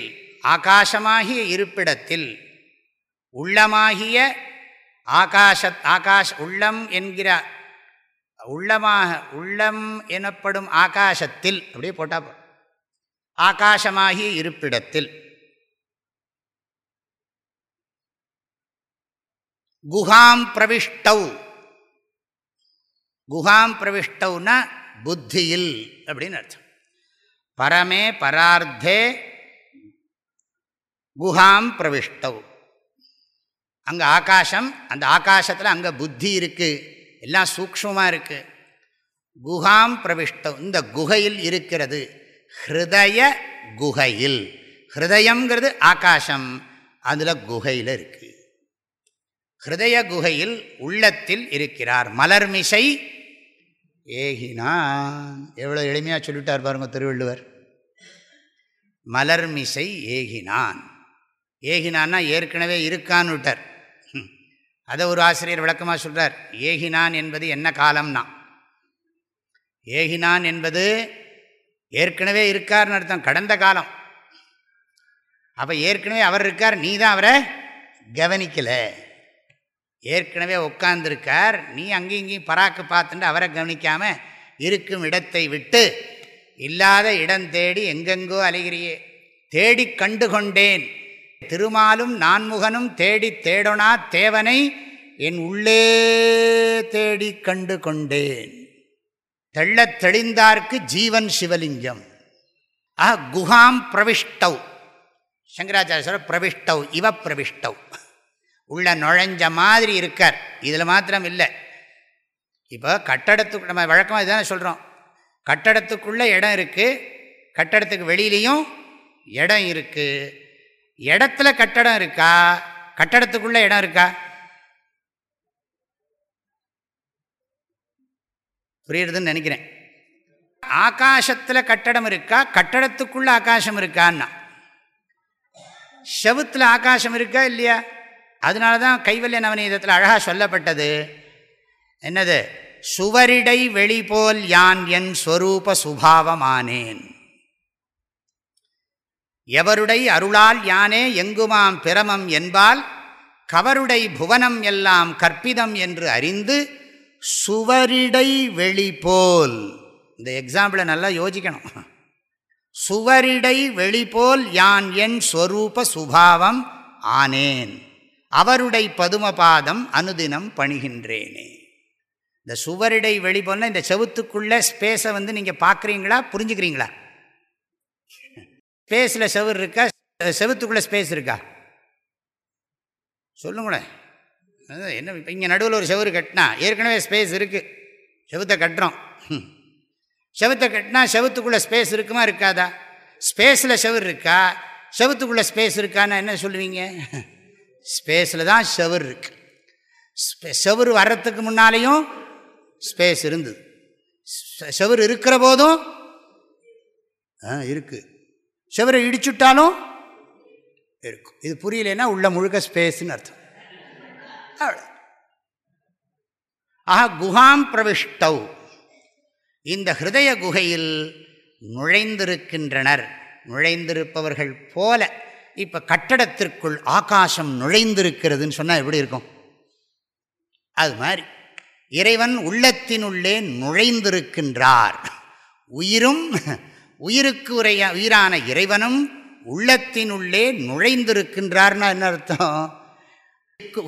ஆகாசமாகிய இருப்பிடத்தில் உள்ளமாகிய ஆகாச ஆகாஷ் உள்ளம் என்கிற உள்ளமாக உள்ளம் எனப்படும் ஆகாசத்தில் அப்படியே போட்டா ஆகாசமாகி இருப்பிடத்தில். குஹாம் பிரவிஷ்டவ் குஹாம் பிரவிஷ்டவ்னா புத்தியில் அப்படின்னு அர்த்தம். பரமே பரார்த்தே குஹாம் பிரவிஷ்டவ் அங்கே ஆகாசம் அந்த ஆகாசத்தில் அங்கே புத்தி இருக்குது எல்லாம் சூக்ஷமாக இருக்குது குஹாம் பிரவிஷ்டம் இந்த குகையில் இருக்கிறது. ஹிருதய குகையில். ஹிருதயங்கிறது ஆகாசம் அதில் குகையில் இருக்குது ஹிருதய குகையில் உள்ளத்தில் இருக்கிறார். மலர்மிசை ஏகினான். எவ்வளோ எளிமையாக சொல்லிட்டார் பாருங்க திருவள்ளுவர். மலர்மிசை ஏகினான். ஏகினான்னா ஏற்கனவே இருக்கான்னு விட்டார். அதை ஒரு ஆசிரியர் விளக்கமாக சொல்கிறார் ஏகினான் என்பது என்ன காலம்னா. ஏகினான் என்பது ஏற்கனவே இருக்கார்னு அர்த்தம் கடந்த காலம். அப்போ ஏற்கனவே அவர் இருக்கார் நீ தான் அவரை கவனிக்கலை. ஏற்கனவே உட்கார்ந்துருக்கார் நீ அங்கேயும் இங்கேயும் பராக்கு பார்த்துட்டு அவரை கவனிக்காமல் இருக்கும் இடத்தை விட்டு இல்லாத இடம் தேடி எங்கெங்கோ அலைகிறியே. தேடி கண்டு கொண்டேன் திருமாலும் நான்முகனும் தேடி தேடொனா தேவனை என் உள்ளே தேடி கண்டு கொண்டேன். தெள்ளத் தெளிந்தார்க்கு ஜீவன் சிவலிங்கம். ஆ குஹாம் பிரவிஷ்டவ் சங்கராச்சாரியர் பிரவிஷ்டவ் இவ பிரவிஷ்டவ் உள்ள நுழைஞ்ச மாதிரி இருக்கார். இதில் மாத்திரம் இல்லை. இப்போ கட்டடத்துக்கு நம்ம வழக்கமாக இதுதானே சொல்கிறோம் கட்டடத்துக்குள்ளே இடம் இருக்குது கட்டடத்துக்கு வெளியிலையும் இடம் இருக்குது இடத்துல கட்டடம் இருக்கா? கட்டடத்துக்குள்ளே இடம் இருக்கா? புரியுறதுன்னு நினைக்கிறேன். ஆகாசத்தில் கட்டடம் இருக்கா? கட்டடத்துக்குள்ள ஆகாசம் இருக்கான்னா? செவுத்தில் ஆகாசம் இருக்கா இல்லையா? அதனால தான் கைவல்ய நவநீதத்தில் அழகாக சொல்லப்பட்டது. என்னது? சுவரிடை வெளிபோல் யான் என் ஸ்வரூப சுபாவமானேன். எவருடை அருளால் யானே எங்குமாம் பிரமம் என்பால் கவருடை புவனம் எல்லாம் கற்பிதம் என்று அறிந்து சுவரிடை வெளிபோல் இந்த எக்ஸாம்பிளை நல்லா யோசிக்கணும். சுவரிடை வெளிபோல் யான் என் ஸ்வரூப சுபாவம் ஆனேன் அவருடைய பதுமபாதம் அனுதினம் பணிகின்றேனே. இந்த சுவரிடை வெளிப்போல்னா இந்த செவுத்துக்குள்ளே ஸ்பேஸை வந்து நீங்கள் பார்க்குறீங்களா புரிஞ்சுக்கிறீங்களா? ஸ்பேஸில் செவர் இருக்கா? செவுத்துக்குள்ளே ஸ்பேஸ் இருக்கா? சொல்லுங்களேன் என்ன இப்போ இங்கே நடுவில் ஒரு செவரு கட்டினா ஏற்கனவே ஸ்பேஸ் இருக்குது செவுத்தை கட்டுறோம். செவுத்தை கட்டினா செவுத்துக்குள்ளே ஸ்பேஸ் இருக்குமா இருக்காதா? ஸ்பேஸில் செவர் இருக்கா? செவுத்துக்குள்ளே ஸ்பேஸ் இருக்கான்னு என்ன சொல்லுவீங்க? ஸ்பேஸில் தான் செவர் இருக்கு. செவர் வர்றதுக்கு முன்னாலேயும் ஸ்பேஸ் இருந்தது. செவர் இருக்கிற போதும் இருக்குது சுவரை இடிச்சுட்டாலும் இருக்கும். இது புரியலன்னா உள்ள முழுக்க ஸ்பேஸ்ன்னு அர்த்தம். அவ்வளோ ஆஹா குஹாம் பிரவிஷ்டவ் இந்த ஹிருதய குகையில் நுழைந்திருக்கின்றனர். நுழைந்திருப்பவர்கள் போல இப்போ கட்டடத்திற்குள் ஆகாசம் நுழைந்திருக்கிறதுன்னு சொன்னால் எப்படி இருக்கும்? அது மாதிரி. இறைவன் உள்ளத்தினுள்ளே நுழைந்திருக்கின்றார். உயிரும் உயிருக்கு உரைய உயிரான இறைவனும் உள்ளத்தினுள்ளே நுழைந்திருக்கின்றார்னா என்ன அர்த்தம்?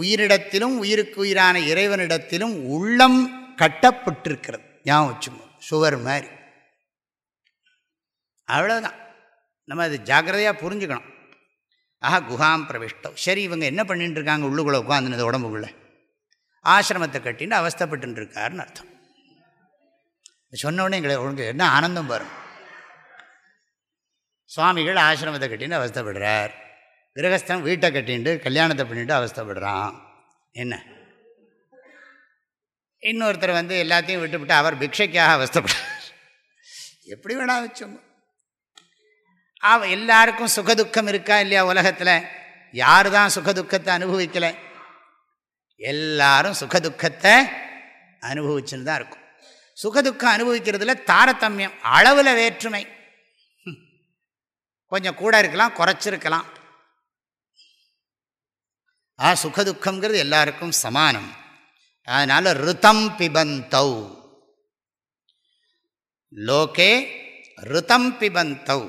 உயிரிடத்திலும் உயிருக்கு உயிரான இறைவனிடத்திலும் உள்ளம் கட்டப்பட்டிருக்கிறது. ஞாபகம் வச்சுக்கோ சுவர் மாதிரி. அவ்வளோதான் நம்ம அது ஜாக்கிரதையாக புரிஞ்சுக்கணும். ஆஹா குஹாம் பிரவிஷ்டம். சரி இவங்க என்ன பண்ணிட்டு இருக்காங்க உள்ளுக்குள்ளே உட்காந்துனது உடம்புக்குள்ளே. ஆசிரமத்தை கட்டின்னு அவஸ்தப்பட்டு இருக்காருன்னு அர்த்தம். சொன்னோடனே எங்களை ஒழுங்கு என்ன ஆனந்தம் வரும்? சுவாமிகள் ஆசிரமத்தை கட்டின்னு அவஸ்தப்படுறார். கிரகஸ்தன் வீட்டை கட்டின்ட்டு கல்யாணத்தை பண்ணிட்டு அவஸ்தப்படுறான். என்ன? இன்னொருத்தர் வந்து எல்லாத்தையும் விட்டுவிட்டு அவர் பிக்ஷைக்காக அவஸ்தப்படுறார். எப்படி வேணா வச்சோங்க. அவ எல்லாருக்கும் சுகதுக்கம் இருக்கா இல்லையா உலகத்தில்? யார் தான் சுகதுக்கத்தை அனுபவிக்கலை? எல்லாரும் சுகதுக்கத்தை அனுபவிச்சுன்னு தான் இருக்கும். சுகதுக்கம் அனுபவிக்கிறதுல தாரதமியம் அளவில் வேற்றுமை. கொஞ்சம் கூட இருக்கலாம் குறைச்சிருக்கலாம். ஆ சுகதுக்கங்கிறது எல்லாருக்கும் சமானம். அதனால் ருத்தம் பிபந்தௌ. லோகே ருத்தம் பிபந்தௌ.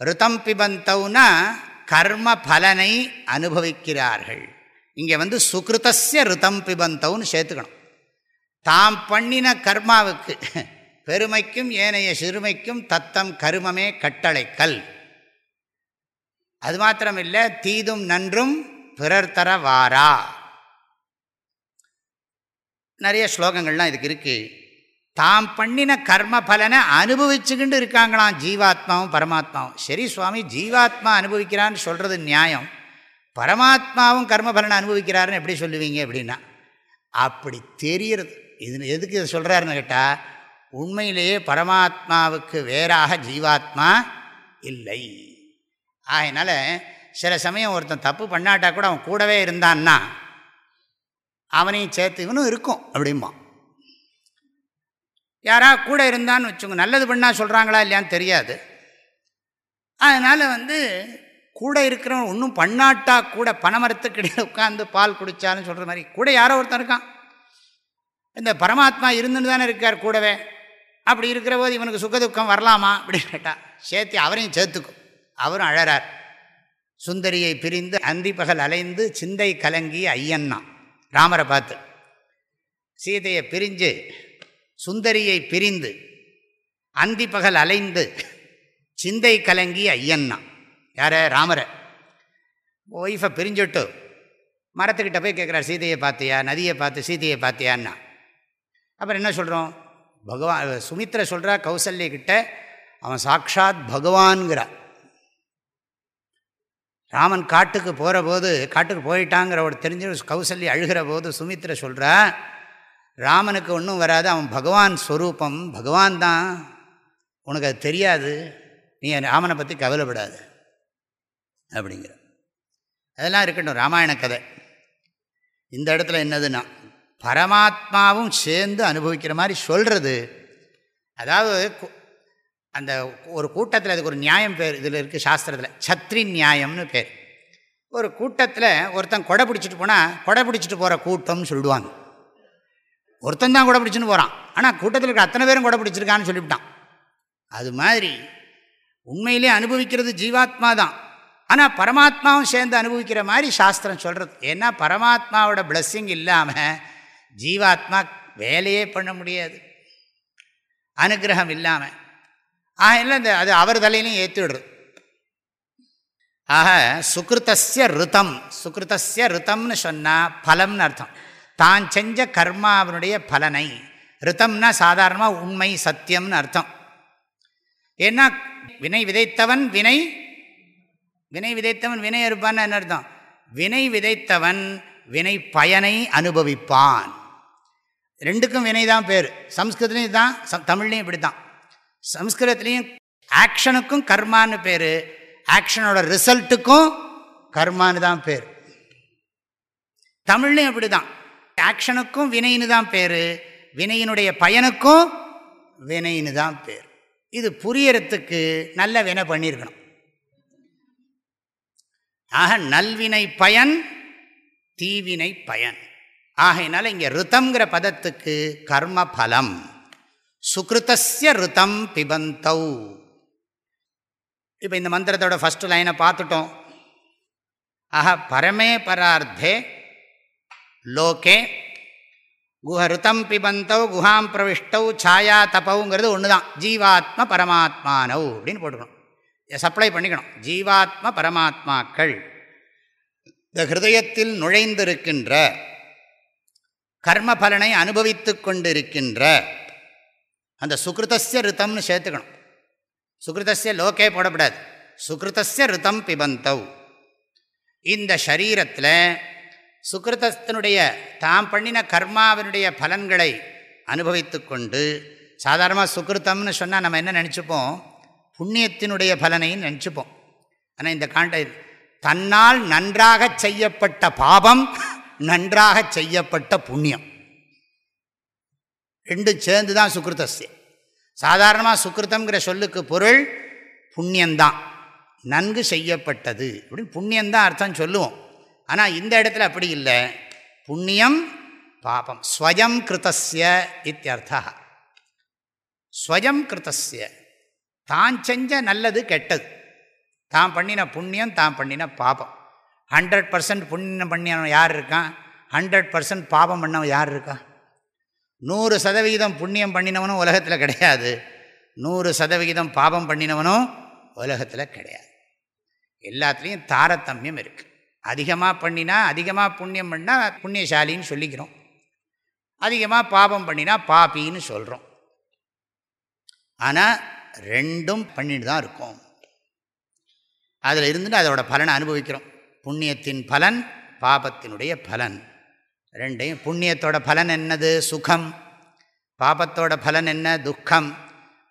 ருத்தம் பிபந்தௌனா கர்ம பலனை அனுபவிக்கிறார்கள். இங்கே வந்து சுகிருத்தஸ்ய ரிதம் பிபந்தவுன்னு சேர்த்துக்கணும். தாம் பண்ணின கர்மாவுக்கு பெருமைக்கும் ஏனைய சிறுமைக்கும் தத்தம் கருமமே கட்டளைக்கல் அது மாத்திரமில்லை தீதும் நன்றும் பிறர் தர வாரா. நிறைய ஸ்லோகங்கள்லாம் இதுக்கு இருக்குது தாம் பண்ணின கர்ம பலனை அனுபவிச்சுக்கிட்டு இருக்காங்களாம் ஜீவாத்மாவும் பரமாத்மாவும். சரி சுவாமி ஜீவாத்மா அனுபவிக்கிறான்னு சொல்கிறது நியாயம். பரமாத்மாவும் கர்ம பலனை அனுபவிக்கிறாருன்னு எப்படி சொல்லுவீங்க அப்படின்னா அப்படி தெரியறது. இது எதுக்கு இதை சொல்கிறாருன்னு கேட்டால் உண்மையிலேயே பரமாத்மாவுக்கு வேறாக ஜீவாத்மா இல்லை. அதனால் சில சமயம் ஒருத்தன் தப்பு பண்ணாட்டா கூட அவன் கூடவே இருந்தான்னா அவனையும் சேர்த்து இவனும் இருக்கும் அப்படிம்பான் யாரா கூட இருந்தான்னு வச்சுங்க நல்லது பண்ணால் சொல்கிறாங்களா இல்லையான்னு தெரியாது. அதனால் வந்து கூட இருக்கிறவன் ஒன்றும் பண்ணாட்டா கூட பணமரத்துக்கிடையில் உட்காந்து பால் குடித்தாலும் சொல்கிற மாதிரி கூட யாரோ ஒருத்தன் இருக்கான். இந்த பரமாத்மா இருந்துன்னு தானே இருக்கார் கூடவே. அப்படி இருக்கிற போது இவனுக்கு சுகதுக்கம் வரலாமா? அப்படின்னு கேட்டால் சேர்த்து அவரையும் சேர்த்துக்கும் அவரும் அழறார். சுந்தரியை பிரிந்து அந்தி பகல் அலைந்து சிந்தை கலங்கி ஐயன்னா ராமரை பார்த்து சீதையை பிரிஞ்சு சுந்தரியை பிரிந்து அந்தி பகல் அலைந்து சிந்தை கலங்கி ஐயன்னா. யார? ராமரை. ஒய்ஃபை பிரிஞ்சுட்டு மரத்துக்கிட்ட போய் கேட்குறார் சீதையை பார்த்தியா? நதியை பார்த்து சீதையை பார்த்தியான்னா? அப்புறம் என்ன சொல்கிறோம் பகவான் சுமித்ர சொல்கிறா கௌசல்யக்கிட்ட அவன் சாட்சாத் பகவான்கிறான் ராமன் காட்டுக்கு போகிற போது காட்டுக்கு போயிட்டாங்கிற ஒரு தெரிஞ்சு கௌசல்ய அழுகிற போது சுமித்ர சொல்கிறா ராமனுக்கு ஒன்றும் வராது அவன் பகவான் ஸ்வரூபம் பகவான் தான். உனக்கு அது தெரியாது நீ ராமனை பற்றி கவலைப்படாது அப்படிங்கிற. அதெல்லாம் இருக்கட்டும் ராமாயண கதை. இந்த இடத்துல என்னதுன்னா பரமாத்மாவும் சேர்ந்து அனுபவிக்கிற மாதிரி சொல்கிறது அதாவது அந்த ஒரு கூட்டத்தில் அதுக்கு ஒரு நியாயம் பேர் இதில் இருக்குது சாஸ்திரத்தில். சத்ரி நியாயம்னு பேர். ஒரு கூட்டத்தில் ஒருத்தன் கொடை பிடிச்சிட்டு போனால் கொடை பிடிச்சிட்டு போகிற கூட்டம்னு சொல்லிடுவாங்க ஒருத்தன் தான் கொடை பிடிச்சின்னு போகிறான் ஆனால் கூட்டத்தில் இருக்கிற அத்தனை பேரும் கொடை பிடிச்சிருக்கான்னு சொல்லிவிட்டான். அது மாதிரி உண்மையிலே அனுபவிக்கிறது ஜீவாத்மா தான். ஆனால் பரமாத்மாவும் சேர்ந்து அனுபவிக்கிற மாதிரி சாஸ்திரம் சொல்கிறது ஏன்னா பரமாத்மாவோட பிளஸ்ஸிங் இல்லாமல் ஜீவாத்மா வேலையே பண்ண முடியாது. அனுகிரகம் இல்லாமல் ஆக இல்லை இந்த அது அவர் தலையிலையும் ஏற்றிடுறது ஆக சுக்ருத்தஸ்ய ரித்தம் சுக்ருத்தஸ்ய ரித்தம்னு சொன்னால் பலம்னு அர்த்தம். தான் செஞ்ச கர்மாவனுடைய பலனை. ரித்தம்னா சாதாரணமாக உண்மை சத்தியம்னு அர்த்தம். ஏன்னா வினை விதைத்தவன் வினை வினை விதைத்தவன் வினை இருப்பான்னு என்ன அர்த்தம்? வினை விதைத்தவன் வினை பயனை அனுபவிப்பான். ரெண்டுக்கும் வினை தான் பேர். சம்ஸ்கிருதத்துலேயும் தான் தமிழ்லையும் இப்படி தான் சம்ஸ்கிருதத்துலேயும் ஆக்ஷனுக்கும் கர்மான்னு பேர். ஆக்ஷனோட ரிசல்ட்டுக்கும் கர்மான்னு தான் பேர். தமிழ்லையும் அப்படி தான் ஆக்ஷனுக்கும் வினைன்னு தான் பேர். வினையினுடைய பயனுக்கும் வினைன்னு தான் பேர். இது புரியறதுக்கு நல்ல வினை பண்ணியிருக்கணும். ஆக நல்வினை பயன் தீவினை பயன். ஆகையினால இங்கே ருத்தங்கிற பதத்துக்கு கர்ம பலம் சுகிருத்தஸ்ய பிபந்தௌ. இப்போ இந்த மந்திரத்தோட ஃபஸ்ட்டு லைனை பார்த்துட்டோம். ஆஹா பரமே பரார்த்தே லோகே குஹ ருத்தம் பிபந்தௌ குஹாம் பிரவிஷ்டௌ சாயா தபவுங்கிறது ஒன்று தான் ஜீவாத்ம பரமாத்மானவ் அப்படின்னு போட்டுக்கணும். சப்ளை பண்ணிக்கணும். ஜீவாத்ம பரமாத்மாக்கள். இந்த ஹிருதயத்தில் நுழைந்திருக்கின்ற கர்ம பலனை அனுபவித்து கொண்டிருக்கின்ற அந்த சுகிருத்தஸ்ய ரித்தம்னு சேர்த்துக்கணும். சுகிருத்தஸ்ய லோக்கே போடப்படாது. சுகிருத்தஸ்ய ரித்தம் பிபந்தவ் இந்த சரீரத்தில் சுக்கிருத்தத்தினுடைய தாம் பண்ணின கர்மாவினுடைய பலன்களை அனுபவித்து கொண்டு சாதாரணமாக சுகிருத்தம்னு சொன்னால் நம்ம என்ன நினச்சிப்போம்? புண்ணியத்தினுடைய பலனையும் நினச்சிப்போம். ஆனால் இந்த காண்ட தன்னால் நன்றாக செய்யப்பட்ட பாபம் நன்றாக செய்யப்பட்ட புண்ணியம். ரெண்டும் சேர்ந்து தான் சுக்கிருத்தஸ்ய சாதாரணமாக சுக்கிருத்தங்கிற சொல்லுக்கு பொருள் புண்ணியந்தான் நன்கு செய்யப்பட்டது. அப்படின்னு புண்ணியந்தான் அர்த்தம் சொல்லுவோம். ஆனால் இந்த இடத்துல அப்படி இல்லை. புண்ணியம் பாபம். ஸ்வயம் கிருத்தஸ்ய இத்தியர்த்தா. ஸ்வயம் கிருத்தஸ்ய. தான் செஞ்ச நல்லது கெட்டது. தான் பண்ணின புண்ணியம் தான் பண்ணின பாபம். ஹண்ட்ரட் பர்சன்ட் புண்ணியம் பண்ணியவன் யார் இருக்கான்? ஹண்ட்ரட் பர்சன்ட் பாபம் பண்ணவன் யார் இருக்கான்? நூறு சதவிகிதம் புண்ணியம் பண்ணினவனும் உலகத்தில் கிடையாது. நூறு சதவிகிதம் பாபம் பண்ணினவனும் உலகத்தில் கிடையாது. எல்லாத்துலேயும் தாரதமியம் இருக்குது அதிகமாக பண்ணினா அதிகமாக புண்ணியம் பண்ணால் புண்ணியசாலின்னு சொல்லிக்கிறோம். அதிகமாக பாபம் பண்ணினா பாப்பின்னு சொல்கிறோம் ஆனால் ரெண்டும் பண்ணிட்டு தான் இருக்கும். அதில் இருந்துட்டு அதோட பலனை அனுபவிக்கிறோம். புண்ணியத்தின் பலன் பாபத்தினுடைய பலன். ரெண்டையும் புண்ணியத்தோட பலன் என்னது? சுகம். பாபத்தோட பலன் என்ன? துக்கம்.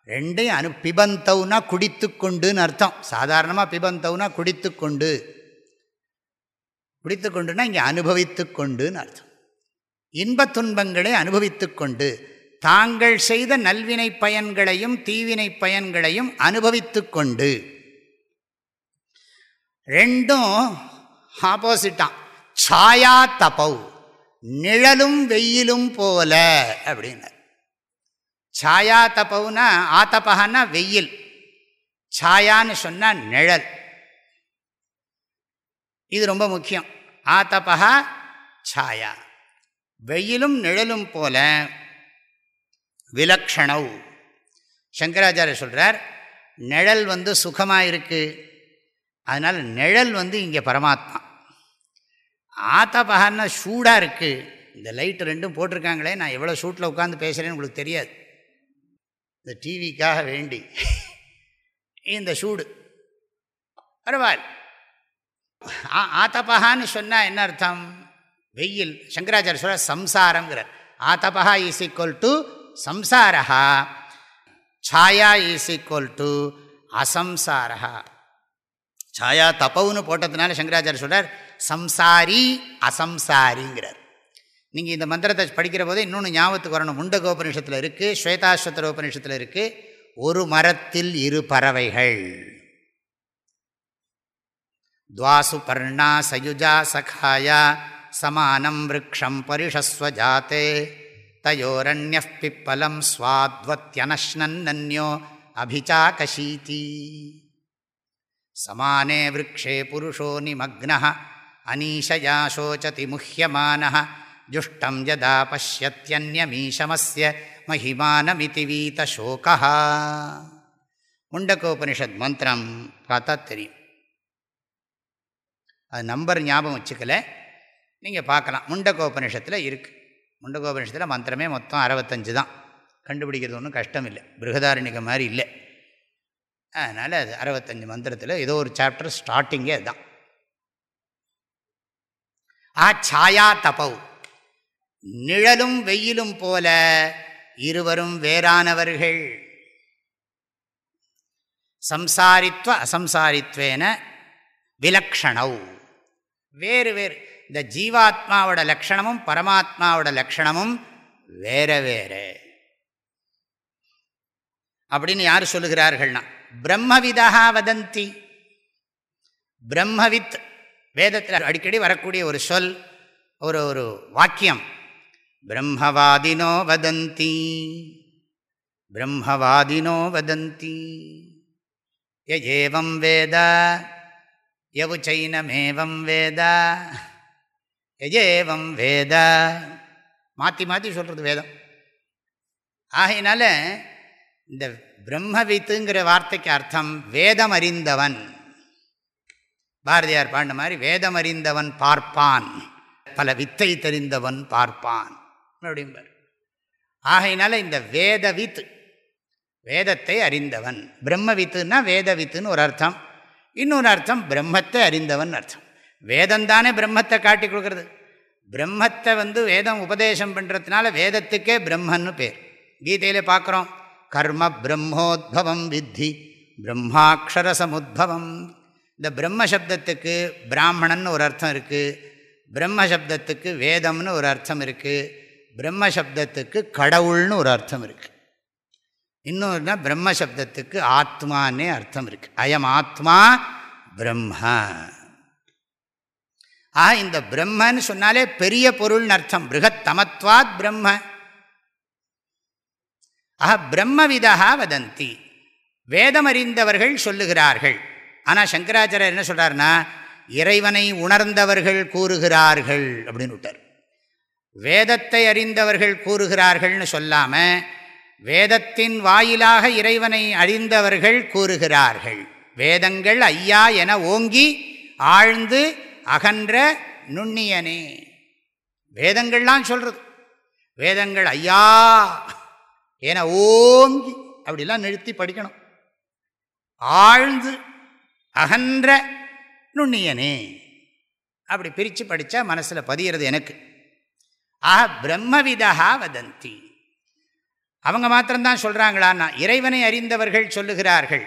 ரெண்டையும் அனு பிபந்தவுனா குடித்து கொண்டுன்னு அர்த்தம். சாதாரணமாக பிபந்தவுனா குடித்து கொண்டு. குடித்து கொண்டுனா இங்கே அனுபவித்து கொண்டுன்னு அர்த்தம். இன்பத் துன்பங்களை அனுபவித்து கொண்டு தாங்கள் செய்த நல்வினை பயன்களையும் தீவினை பயன்களையும் அனுபவித்து கொண்டு. ரெண்டும் ஆப்போசிட்டான் சாயா தபவ் நிழலும் வெயிலும் போல அப்படின்னார். சாயா தபவுனா ஆத்தபகன்னா வெயில். சாயான்னு சொன்னால் நிழல். இது ரொம்ப முக்கியம். ஆத்தபகா சாயா. வெயிலும் நிழலும் போல விலக்ஷணவ். சங்கராச்சாரிய சொல்கிறார் நிழல் வந்து சுகமாக இருக்குது அதனால் நிழல் வந்து இங்கே பரமாத்மா. ஆத்தபகன்னா சூடாக இருக்குது இந்த லைட்டு ரெண்டும் போட்டிருக்காங்களே நான் எவ்வளோ ஷூட்டில் உட்காந்து பேசுகிறேன்னு உங்களுக்கு தெரியாது. இந்த டிவிக்காக வேண்டி. இந்த சூடு. பரவாயில்ல. ஆத்தபகான்னு சொன்னால் என்ன அர்த்தம்? வெயில். சங்கராச்சாரிய சொல்ற சம்சாரங்கிறார் ஆத்தபகா இஸ் ஈக்குவல் டு சம்சாரா சாயா இஸ் ஈக்குவல் டு அசம்சாரா சாயா தப்பவுன்னு போட்டதுனால சங்கராச்சாரிய சொல்கிறார் சம்சாரி அசம்சாரிங்கிறார். நீங்கள் இந்த மந்திரத்தை படிக்கிற போது இன்னொன்று ஞாபகத்துக்கு வரணும். முண்டகோபனிஷத்தில் இருக்குது ஸ்வேதாஸ்வத்திர உபநிஷத்தில் இருக்குது ஒரு மரத்தில் இரு பறவைகள். துவாசு பர்ணா சயுஜா சகாயா சமானம் விரக்ஷம் பரிஷஸ்வஜாத்தே தயோரண்ய பிப்பலம் ஸ்வாத்வத்யனஷ்னன்னோ அபிச்சாகஷீதி சமானே விரக்ஷே புருஷோ நிமக்ன அனீஷயா சோச்சதி முஹ்யமான ஜுஷ்டம் யதா பசியத்யன்யமீஷமஸ்ய மகிமானமிதி வீதசோகா முண்டகோபனிஷத் மந்திரம் பார்த்தா தெரியும். அது நம்பர் ஞாபகம் வச்சுக்கல. நீங்கள் பார்க்கலாம். முண்டகோபனிஷத்தில் இருக்குது முண்டகோபனிஷத்தில் மந்திரமே மொத்தம் அறுபத்தஞ்சு தான். கண்டுபிடிக்கிறது ஒன்றும் கஷ்டம் இல்லை பிருகதாரணிக மாதிரி இல்லை. அதனால் அது அறுபத்தஞ்சு மந்திரத்தில் ஏதோ ஒரு சாப்டர் ஸ்டார்டிங்கே அதுதான். ஆ சாயா தபவ் நிழலும் வெயிலும் போல இருவரும் வேறானவர்கள். சம்சாரித்வ அசம்சாரித்வேன விலக்ஷணவ் வேறு வேறு இந்த ஜீவாத்மாவோட லக்ஷணமும் பரமாத்மாவோட லக்ஷணமும் வேற வேறு. அப்படின்னு யார் சொல்லுகிறார்கள்னா பிரம்மவிதா வதந்தி. பிரம்மவித் வேதத்தில் அடிக்கடி வரக்கூடிய ஒரு சொல் ஒரு ஒரு வாக்கியம். பிரம்மவாதினோ வதந்தி பிரம்மவாதினோ வதந்தி ஏவம் வேத யவுச்சைனமேவம் வேத எஜேவம் வேத. மாற்றி மாற்றி சொல்கிறது வேதம். ஆகையினால இந்த பிரம்மவித்துங்கிற வார்த்தைக்கு அர்த்தம் வேதம் அறிந்தவன். பாரதியார் பாண்ட மாதிரி வேதம் அறிந்தவன் பார்ப்பான். பல வித்தை தெரிந்தவன் பார்ப்பான். அப்படிம்பார் ஆகையினால இந்த வேதவித் வேதத்தை அறிந்தவன். பிரம்ம வித்துன்னா வேத வித்துன்னு ஒரு அர்த்தம். இன்னொரு அர்த்தம் பிரம்மத்தை அறிந்தவன் அர்த்தம். வேதந்தானே பிரம்மத்தை காட்டி கொடுக்குறது. பிரம்மத்தை வந்து வேதம் உபதேசம் பண்ணுறதுனால வேதத்துக்கே பிரம்மன்னு பேர். கீதையில் பார்க்குறோம். கர்ம பிரம்மோத்பவம் வித்தி பிரம்மாக்ஷரசமுத்பவம். இந்த பிரம்ம சப்தத்துக்கு பிராமணன் ஒரு அர்த்தம் இருக்குது பிரம்ம சப்தத்துக்கு வேதம்னு ஒரு அர்த்தம் இருக்குது பிரம்ம சப்தத்துக்கு கடவுள்னு ஒரு அர்த்தம் இருக்குது இன்னொருனா பிரம்ம சப்தத்துக்கு ஆத்மானே அர்த்தம் இருக்குது அயம் ஆத்மா பிரம்மா. ஆ இந்த பிரம்மன்னு சொன்னாலே பெரிய பொருள்னு அர்த்தம். பிருகத்தமத்வாத் பிரம்ம. ஆஹா பிரம்மவிதா வதந்தி. வேதமறிந்தவர்கள் சொல்லுகிறார்கள். ஆனால் சங்கராச்சாரியர் என்ன சொல்கிறாருன்னா இறைவனை உணர்ந்தவர்கள் கூறுகிறார்கள் அப்படின்னு விட்டார். வேதத்தை அறிந்தவர்கள் கூறுகிறார்கள்னு சொல்லாமல் வேதத்தின் வாயிலாக இறைவனை அறிந்தவர்கள் கூறுகிறார்கள். வேதங்கள் ஐயா என ஓங்கி ஆழ்ந்து அகன்ற நுண்ணியனே. வேதங்கள்லாம் சொல்கிறது வேதங்கள் ஐயா என ஓங்கி அப்படிலாம் நிறுத்தி படிக்கணும். ஆழ்ந்து அகன்ற நுண்ணியனே. அப்படி பிரித்து படித்தா மனசில் பதிகிறது எனக்கு. ஆஹ பிரம்மவிதா வதந்தி. அவங்க மாத்திரம்தான் சொல்கிறாங்களான்னா இறைவனை அறிந்தவர்கள் சொல்லுகிறார்கள்.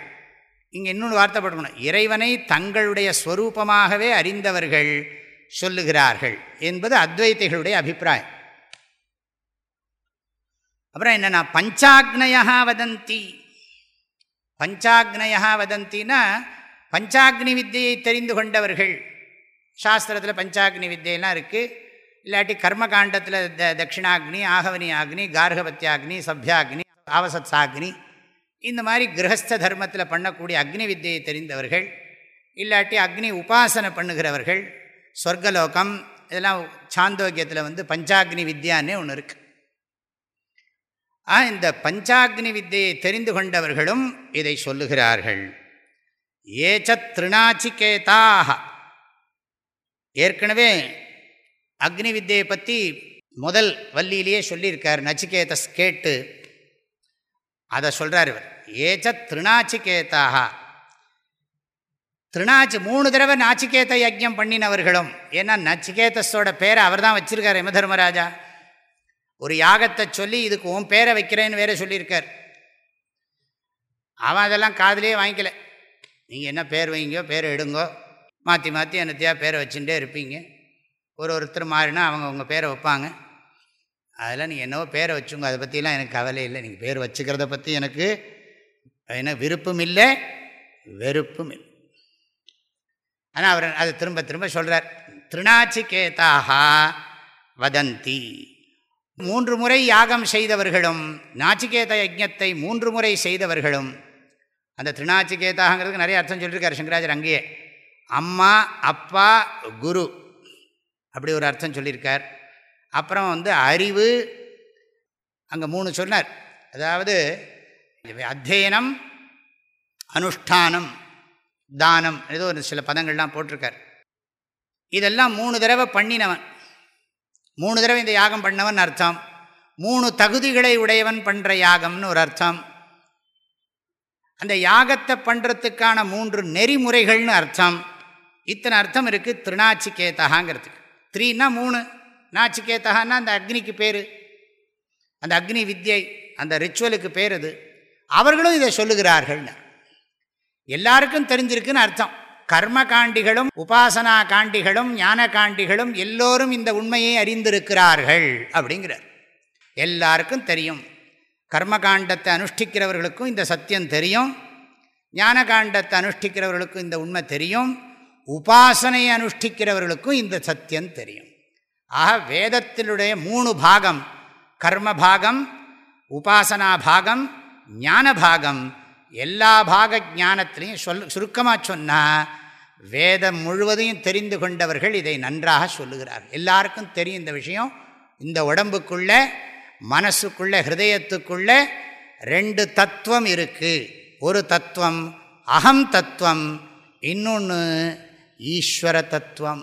இங்கே இன்னொன்று வார்த்தைப்படணும் இறைவனை தங்களுடைய ஸ்வரூபமாகவே அறிந்தவர்கள் சொல்லுகிறார்கள் என்பது அத்வைத்திகளுடைய அபிப்பிராயம். அப்புறம் என்னென்னா பஞ்சாக்னயா வதந்தி. பஞ்சாக்னயா வதந்தின்னா பஞ்சாக்னி வித்தியை தெரிந்து கொண்டவர்கள். சாஸ்திரத்தில் பஞ்சாக்னி வித்தியெல்லாம் இருக்குது இல்லாட்டி கர்மகாண்டத்தில் த தட்சிணாக்னி ஆகவனி அக்னி கார்கபத்தியாக்னி சப்யாக்னி ஆவசத்சாக்னி இந்த மாதிரி கிரகஸ்த தர்மத்தில் பண்ணக்கூடிய அக்னி வித்தியை தெரிந்தவர்கள். இல்லாட்டி அக்னி உபாசனை பண்ணுகிறவர்கள். சொர்க்கலோகம் இதெல்லாம் சாந்தோக்கியத்தில் வந்து பஞ்சாக்னி வித்யான்னே ஒன்று இருக்குது ஆ இந்த பஞ்சாக்னி வித்தியை தெரிந்து கொண்டவர்களும் இதை சொல்லுகிறார்கள். ஏச்ச திருநாச்சிகேதாக ஏற்கனவே அக்னி வித்தியை பற்றி முதல் வள்ளியிலேயே சொல்லியிருக்கார் நச்சிகேதஸ் கேட்டு. அதை சொல்கிறார் இவர். ஏச்ச திருநாச்சிகேதாக திருநாச்சி மூணு தடவை நாச்சிகேத யஜ்யம் பண்ணினவர்களும் ஏன்னா நச்சிகேதஸோட பேரை அவர் தான் வச்சிருக்கார் யமதர்மராஜா ஒரு யாகத்தை சொல்லி இதுக்கு உன் பேரை வைக்கிறேன்னு வேற சொல்லியிருக்கார். அவன் அதெல்லாம் காதலே வாங்கிக்கல. நீங்கள் என்ன பேர் வைங்கோ பேரை எடுங்கோ. மாற்றி மாற்றி என்னத்தையா பேரை வச்சுட்டே இருப்பீங்க. ஒரு ஒருத்தர் மாறினா அவங்க உங்கள் பேரை வைப்பாங்க. அதெல்லாம் நீங்கள் என்னவோ பேரை வச்சுங்க. அதை பற்றிலாம் எனக்கு கவலை இல்லை. நீங்கள் பேர் வச்சுக்கிறத பற்றி எனக்கு என்ன விருப்பம் இல்லை. வெறுப்பும் இல்லை. ஆனால் அவர் அதை திரும்ப திரும்ப சொல்கிறார் திருநாச்சிகேதாக வதந்தி. மூன்று முறை யாகம் செய்தவர்களும் நாச்சிகேத யஜத்தை மூன்று முறை செய்தவர்களும் அந்த திருநாச்சிகேதாங்கிறதுக்கு நிறைய அர்த்தம் சொல்லியிருக்காரு சங்கராஜர் அங்கேயே. அம்மா அப்பா குரு அப்படி ஒரு அர்த்தம் சொல்லியிருக்கார். அப்புறம் வந்து அறிவு அங்கே மூணு சொன்னார். அதாவது அத்தியனம் அனுஷ்டானம் தானம் ஏதோ ஒரு சில பதங்கள்லாம் போட்டிருக்கார். இதெல்லாம் மூணு தடவை பண்ணினவன். மூணு தடவை இந்த யாகம் பண்ணவன் அர்த்தம். மூணு தகுதிகளை உடையவன் பண்ணுற யாகம்னு ஒரு அர்த்தம். அந்த யாகத்தை பண்ணுறதுக்கான மூன்று நெறிமுறைகள்னு அர்த்தம். இத்தனை அர்த்தம் இருக்குது திருநாச்சிகேதகாங்கிறதுக்கு. த்ரீனா மூணு. நாச்சிகேதகான்னா அந்த அக்னிக்கு பேர். அந்த அக்னி வித்யை அந்த ரிச்சுவலுக்கு பேர் அது. அவர்களும் இதை சொல்லுகிறார்கள்னு. எல்லாருக்கும் தெரிஞ்சிருக்குன்னு அர்த்தம். கர்ம காண்டிகளும் உபாசனா காண்டிகளும் ஞான காண்டிகளும் எல்லோரும் இந்த உண்மையை அறிந்திருக்கிறார்கள் அப்படிங்கிறார். எல்லாருக்கும் தெரியும். கர்மகாண்டத்தை அனுஷ்டிக்கிறவர்களுக்கும் இந்த சத்தியம் தெரியும். ஞான காண்டத்தை அனுஷ்டிக்கிறவர்களுக்கும் இந்த உண்மை தெரியும். உபாசனையை அனுஷ்டிக்கிறவர்களுக்கும் இந்த சத்தியம் தெரியும். ஆக வேதத்தினுடைய மூணு பாகம் கர்ம பாகம் உபாசனா பாகம் ஞான பாகம் எல்லா பாக ஞானத்திலையும் சொல் சுருக்கமாக சொன்னால் வேதம் முழுவதையும் தெரிந்து கொண்டவர்கள் இதை நன்றாக சொல்லுகிறார்கள். எல்லாருக்கும் தெரியும் இந்த விஷயம். இந்த உடம்புக்குள்ளே மனசுக்குள்ள ஹிருதயத்துக்குள்ள ரெண்டு தத்துவம் இருக்குது ஒரு தத்துவம் அகம் தத்துவம் இன்னொன்று ஈஸ்வர தத்துவம்.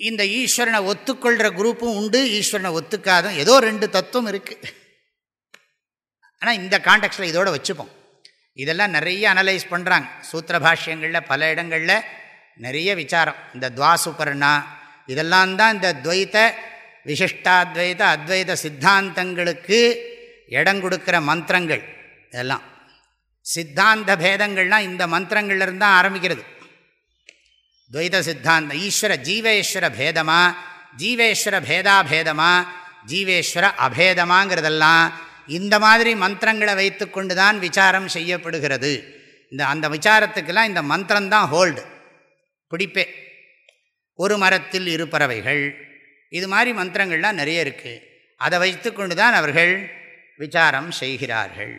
இந்த ஈஸ்வரனை ஒத்துக்கொள்கிற குரூப்பும் உண்டு ஈஸ்வரனை ஒத்துக்காதும். ஏதோ ரெண்டு தத்துவம் இருக்குது ஆனால் இந்த காண்டெக்ஸ்டில் இதோடு வச்சுப்போம். இதெல்லாம் நிறைய அனலைஸ் பண்ணுறாங்க சூத்திர பாஷ்யங்களில் பல இடங்களில் நிறைய விசாரம். இந்த துவாசுபர்ணா இதெல்லாம் தான் இந்த துவைத்த விசிஷ்டாத்வைத அத்வைத சித்தாந்தங்களுக்கு இடம் கொடுக்குற மந்திரங்கள் இதெல்லாம். சித்தாந்த பேதங்கள்லாம் இந்த மந்திரங்கள்லேருந்து தான் ஆரம்பிக்கிறது. துவைத சித்தாந்தம் ஈஸ்வர ஜீவேஸ்வர பேதமா ஜீவேஸ்வர பேதாபேதமா ஜீவேஸ்வர அபேதமாங்கிறதெல்லாம் இந்த மாதிரி மந்திரங்களை வைத்து கொண்டு தான் விசாரம் செய்யப்படுகிறது. இந்த அந்த விசாரத்துக்கெல்லாம் இந்த மந்திரம்தான் ஹோல்டு. பிடிப்பே. ஒரு மரத்தில் இரு பறவைகள் இது மாதிரி மந்திரங்கள்லாம் நிறைய இருக்குது அதை வைத்து கொண்டு தான் அவர்கள் விசாரம் செய்கிறார்கள்.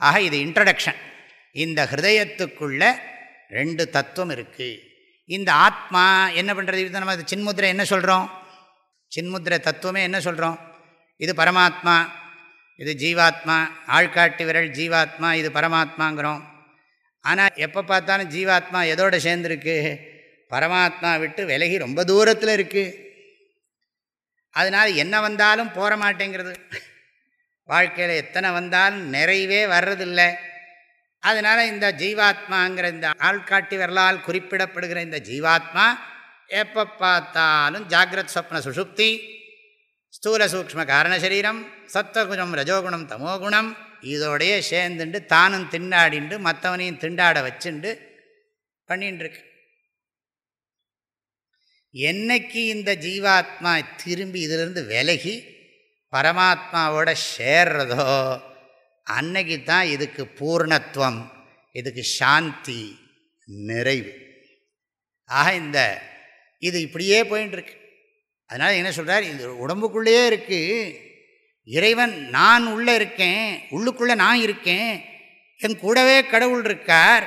ஆக இது இன்ட்ரடக்ஷன் இந்த ஹிருதயத்துக்குள்ள ரெண்டு தத்துவம் இருக்குது இந்த ஆத்மா என்ன பண்ணுறது இது நம்ம சின்முத்திரை என்ன சொல்கிறோம் சின்முத்திரை தத்துவமே என்ன சொல்கிறோம் இது பரமாத்மா இது ஜீவாத்மா ஆள்காட்டி விரல் ஜீவாத்மா இது பரமாத்மாங்கிறோம். ஆனால் எப்போ பார்த்தாலும் ஜீவாத்மா எதோடு சேர்ந்துருக்கு? பரமாத்மா விட்டு விலகி ரொம்ப தூரத்தில் இருக்குது அதனால் என்ன வந்தாலும் போக மாட்டேங்கிறது. வாழ்க்கையில் எத்தனை வந்தாலும் நிறைவே வர்றதில்லை. அதனால் இந்த ஜீவாத்மாங்கிற இந்த ஆள்காட்டி வரலால் குறிப்பிடப்படுகிற இந்த ஜீவாத்மா எப்போ பார்த்தாலும் ஜாகிரத் சொப்ன சுஷுப்தி ஸ்தூல சூக்ம காரண சரீரம் சத்வகுணம் ரஜோகுணம் தமோகுணம் இதோடையே சேர்ந்துண்டு தானும் திண்டாடிண்டு மற்றவனையும் திண்டாட வச்சுண்டு பண்ணிட்டுருக்கு என்னைக்கு இந்த ஜீவாத்மா திரும்பி இதிலிருந்து விலகி பரமாத்மாவோட சேர்றதோ அன்னைக்கு தான் இதுக்கு பூர்ணத்துவம் இதுக்கு சாந்தி நிறைவு. ஆக இந்த இது இப்படியே போயின்ட்டுருக்கு அதனால் என்ன சொல்கிறார் இது உடம்புக்குள்ளேயே இருக்குது இறைவன் நான் உள்ளே இருக்கேன் உள்ளுக்குள்ளே நான் இருக்கேன் என் கூடவே கடவுள் இருக்கார்.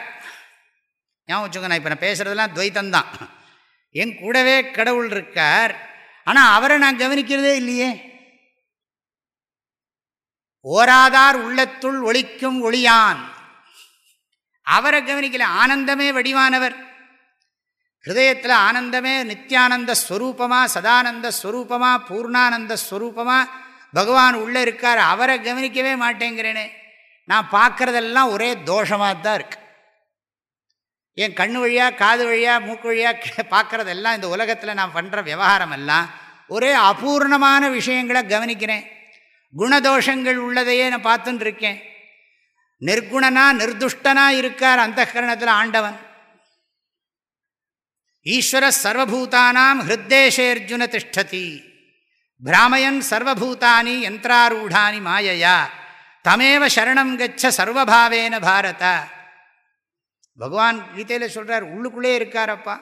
ஏன் வச்சுக்கோ நான் இப்போ நான் பேசுகிறதெல்லாம் துவைத்தந்தான் என் கூடவே கடவுள் இருக்கார். ஆனால் அவரை நான் கவனிக்கிறதே இல்லையே. ஓராதார் உள்ளத்துள் ஒழிக்கும் ஒளியான். அவரை கவனிக்கல ஆனந்தமே வடிவானவர். ஹிருதயத்தில் ஆனந்தமே நித்யானந்த ஸ்வரூபமாக சதானந்த ஸ்வரூபமாக பூர்ணானந்த ஸ்வரூபமாக பகவான் உள்ளே இருக்கார். அவரை கவனிக்கவே மாட்டேங்கிறேனே. நான் பார்க்குறதெல்லாம் ஒரே தோஷமாக தான் இருக்கு. என் கண் வழியாக காது வழியாக மூக்கு வழியாக பார்க்குறதெல்லாம் இந்த உலகத்தில் நான் பண்ணுற விவகாரம் எல்லாம் ஒரே அபூர்ணமான விஷயங்களை கவனிக்கிறேன். குணதோஷங்கள் உள்ளதையே நான் பார்த்துட்டு இருக்கேன் நிர்குணனா நிர்துஷ்டனா இருக்கார் அந்த கரணத்தில் ஆண்டவன். ஈஸ்வர சர்வபூதானாம் ஹிருத்தேஷே அர்ஜுன திஷ்டதி. பிராமயன் சர்வபூதானி யந்திராரூடானி மாயையா. தமேவ சரணம் கச்ச சர்வபாவேன பாரத. பகவான் கீதையில் சொல்கிறார் உள்ளுக்குள்ளே இருக்காரப்பா.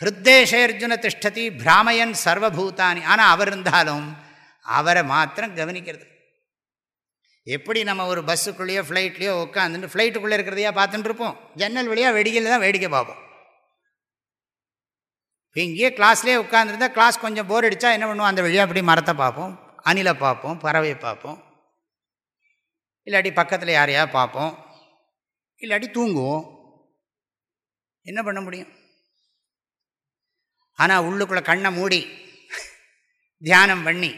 ஹிருத்தேஷே அர்ஜுன திஷ்டதி பிராமயன் சர்வபூதானி. ஆனால் அவர் இருந்தாலும் அவரை மாத்திரம் கவனிக்கிறது. எப்படி நம்ம ஒரு பஸ்ஸுக்குள்ளேயோ ஃப்ளைட்லேயோ உட்காந்துட்டு ஃப்ளைட்டுக்குள்ளே இருக்கிறதையா பார்த்துட்டு இருப்போம். ஜன்னல் வழியாக வெடிக்கையில் தான் வேடிக்கை பார்ப்போம். இப்போ இங்கேயே கிளாஸ்லேயே உட்காந்துருந்தா கிளாஸ் கொஞ்சம் போர் அடித்தா என்ன பண்ணுவோம்? அந்த வழியாக அப்படி மரத்தை பார்ப்போம். அணிலை பார்ப்போம். பறவையை பார்ப்போம். இல்லாட்டி பக்கத்தில் யாரையா பார்ப்போம். இல்லாட்டி தூங்குவோம். என்ன பண்ண முடியும்? ஆனால் உள்ளுக்குள்ளே கண்ணை மூடி தியானம் பண்ணி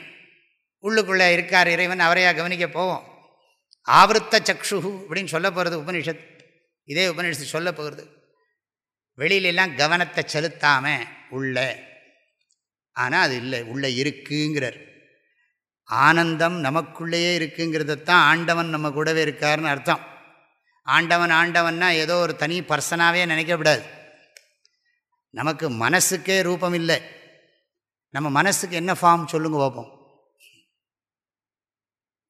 உள்ளுக்குள்ளே இருக்கார் இறைவன் அவரையாக கவனிக்க போவோம். ஆவருத்த சக்ஷு அப்படின்னு சொல்ல போகிறது உபனிஷத் இதே உபனிஷத்து சொல்ல போகிறது. வெளியிலெல்லாம் கவனத்தை செலுத்தாமல் உள்ள ஆனால் அது இல்லை உள்ளே இருக்குங்கிறார். ஆனந்தம் நமக்குள்ளேயே இருக்குங்கிறதத்தான் ஆண்டவன் நம்ம கூடவே இருக்காருன்னு அர்த்தம். ஆண்டவன் ஆண்டவன்னா ஏதோ ஒரு தனி பர்சனாகவே நினைக்கக்கூடாது நமக்கு மனசுக்கே ரூபம் இல்லை நம்ம மனசுக்கு என்ன ஃபார்ம் சொல்லுங்க பார்ப்போம்.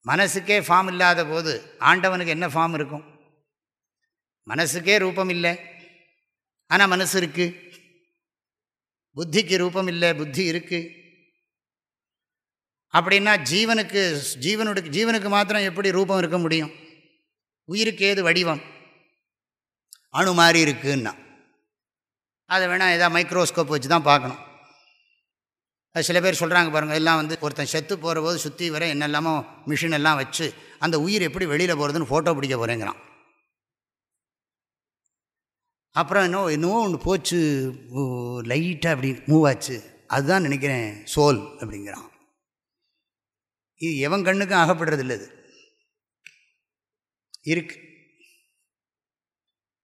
மனசுக்கே ஃபார்ம் இல்லாத போது ஆண்டவனுக்கு என்ன ஃபார்ம் இருக்கும்? மனசுக்கே ரூபம் இல்லை ஆனால் மனசு இருக்குது புத்திக்கு ரூபம் இல்லை புத்தி இருக்குது அப்படின்னா ஜீவனுக்கு ஜீவனுடைய ஜீவனுக்கு மாத்திரம் எப்படி ரூபம் இருக்க முடியும்? உயிருக்கு ஏது வடிவம். அணு மாதிரி இருக்குன்னா. அதை வேணால் எதாவது மைக்ரோஸ்கோப் வச்சு தான் பார்க்கணும். அது சில பேர் சொல்கிறாங்க பாருங்கள் எல்லாம் வந்து ஒருத்தன் செத்து போகிற போது சுற்றி வர என்னெல்லாமோ மிஷின் எல்லாம் வச்சு அந்த உயிர் எப்படி வெளியில் போகிறதுன்னு ஃபோட்டோ பிடிக்க போகிறேங்கிறான் அப்புறம் இன்னும் இன்னும் ஒன்று போச்சு லைட்டாக அப்படி மூவ் ஆச்சு. அதுதான் நினைக்கிறேன் சோல் அப்படிங்கிறான். இது எவன் கண்ணுக்கும் ஆகப்படுறது இல்லை இது இருக்கு.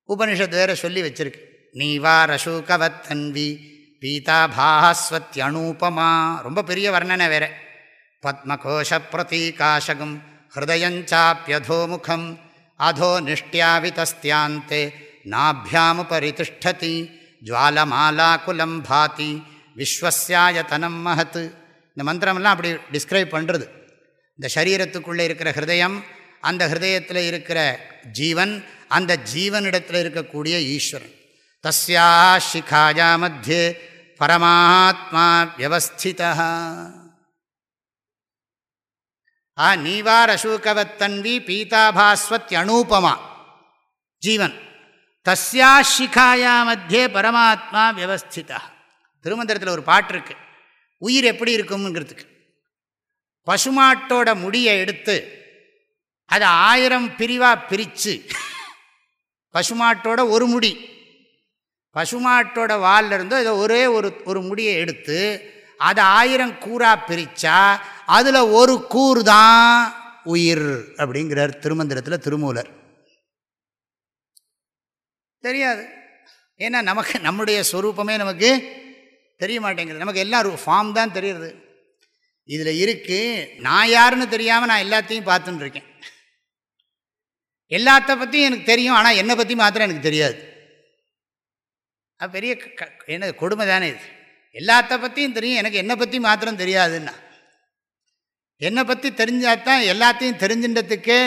உபனிஷத்து வேற சொல்லி வச்சிருக்கு. நீ வா ரசூகவத் தன்வி பீதாபாஸ்வத்யனூபமா ரொம்ப பெரிய வர்ணனை வேற. பத்மகோஷ பிரதீகாசகம் ஹிருதயஞ்சாப்பியதோமுகம் அதோ நிஷ்டியாவிதஸ்தியாந்தே நாபியாமுபரிதிஷ்டதி ஜுவாலமாலாகுலம் பாதி விஸ்வசாயத்தனம் மகத்து இந்த மந்திரமெல்லாம் அப்படி டிஸ்கிரைப் பண்ணுறது இந்த சரீரத்துக்குள்ளே இருக்கிற ஹிருதயம் அந்த ஹிருதயத்தில் இருக்கிற ஜீவன் அந்த ஜீவனிடத்தில் இருக்கக்கூடிய ஈஸ்வரன். தஸ்யா சிகாயா மத்தியே பரமாத்மா வியவஸ்திதா ஆ நீவார் அசூகவத்தன்வி பீதாபாஸ்வத் அனூபமா ஜீவன். தஸ்யா சிகாயா மத்தியே பரமாத்மா வியவஸ்திதா திருமந்திரத்தில் ஒரு பாட்டு இருக்குது உயிர் எப்படி இருக்கும்ங்கிறதுக்கு. பசுமாட்டோட முடியை எடுத்து அது ஆயிரம் பிரிவாக பிரித்து பசுமாட்டோட ஒரு முடி. பசுமாட்டோட வாலில் இருந்தோ இதை ஒரே ஒரு ஒரு முடியை எடுத்து அதை ஆயிரம் கூறாக பிரித்தா அதில் ஒரு கூறு தான் உயிர் அப்படிங்கிறார் திருமந்திரத்தில் திருமூலர். தெரியாது. ஏன்னா நமக்கு நம்முடைய ஸ்வரூபமே நமக்கு தெரிய மாட்டேங்கிறது நமக்கு எல்லாம் ஃபார்ம் தான் தெரியுது இதில் இருக்குது நான் யாருன்னு தெரியாமல் நான் எல்லாத்தையும் பார்த்துன்னு இருக்கேன். எல்லாத்த பற்றியும் எனக்கு தெரியும் ஆனால் என்னை பற்றி மாத்திரம் எனக்கு தெரியாது. அது பெரிய என்ன கொடுமை தானே இது. எல்லாத்த பற்றியும் தெரியும் எனக்கு என்னை பற்றி மாத்திரம் தெரியாதுன்னா. என்னை பற்றி தெரிஞ்சாதான் எல்லாத்தையும் தெரிஞ்சின்றதுக்கே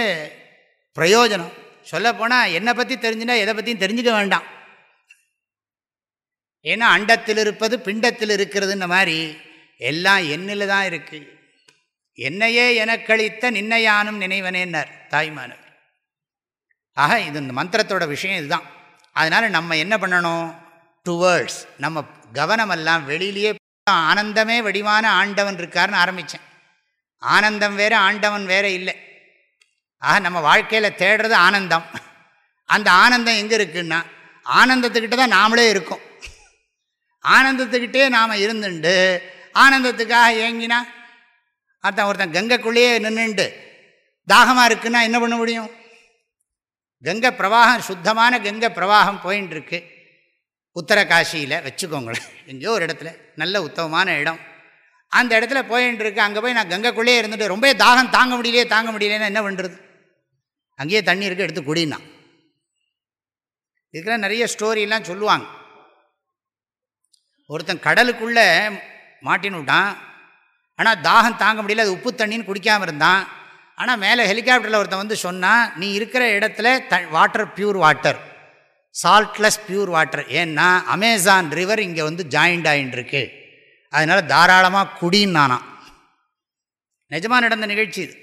பிரயோஜனம். சொல்லப்போனால் என்னை பற்றி தெரிஞ்சுனா எதை பற்றியும் தெரிஞ்சுக்க வேண்டாம். ஏன்னா அண்டத்தில் இருப்பது பிண்டத்தில் இருக்கிறதுன்ன மாதிரி எல்லாம் என்னில் தான் இருக்குது என்னையே எனக்களித்த நின்னையானும் நினைவனேன்னார் தாய்மானவர். ஆக இது இந்த மந்திரத்தோட விஷயம் இதுதான். அதனால் நம்ம என்ன பண்ணணும்? டுவர்ட்ஸ் நம்ம கவனமெல்லாம் வெளியிலேயே ஆனந்தமே வடிவான ஆண்டவன் இருக்காருன்னு ஆரம்பித்தேன் ஆனந்தம் வேறு ஆண்டவன் வேறு இல்லை. ஆக நம்ம வாழ்க்கையில் தேடுறது ஆனந்தம். அந்த ஆனந்தம் எங்கே இருக்குன்னா ஆனந்தத்துக்கிட்ட தான் நாமளே இருக்கோம். ஆனந்தத்துக்கிட்டே நாம் இருந்துண்டு ஆனந்தத்துக்காக ஏங்கினா அர்த்தம் ஒருத்தன் கங்கைக்குள்ளேயே நின்றுண்டு தாகமாக இருக்குன்னா என்ன பண்ண முடியும்? கங்கை பிரவாகம் சுத்தமான கங்கை பிரவாகம் போயின்னு இருக்கு உத்தரகாசியில் வச்சுக்கோங்களேன். எங்கேயோ ஒரு இடத்துல நல்ல உத்தமமான இடம். அந்த இடத்துல போயின்னு இருக்கு அங்கே போய் நான் கங்கைக்குள்ளேயே இருந்துட்டு ரொம்ப தாகம் தாங்க முடியலையே தாங்க முடியலைன்னா என்ன பண்ணுறது அங்கேயே தண்ணி இருக்கு எடுத்து குடினா இதுக்கெல்லாம் நிறைய ஸ்டோரியெல்லாம் சொல்லுவாங்க. ஒருத்தன் கடலுக்குள்ளே மாட்டின்னு விட்டான். ஆனால் தாகம் தாங்க முடியல அது உப்பு தண்ணின்னு குடிக்காமல் இருந்தான். ஆனால் மேலே ஹெலிகாப்டரில் ஒருத்தன் வந்து சொன்னால் நீ இருக்கிற இடத்துல the water pure water saltless pure water ஏன்னா அமேசான் ரிவர் இங்கே வந்து ஜாயிண்ட் ஆகின்னு அதனால் தாராளமாக குடின்னு நானா நிஜமாக நடந்த நிகழ்ச்சி இது.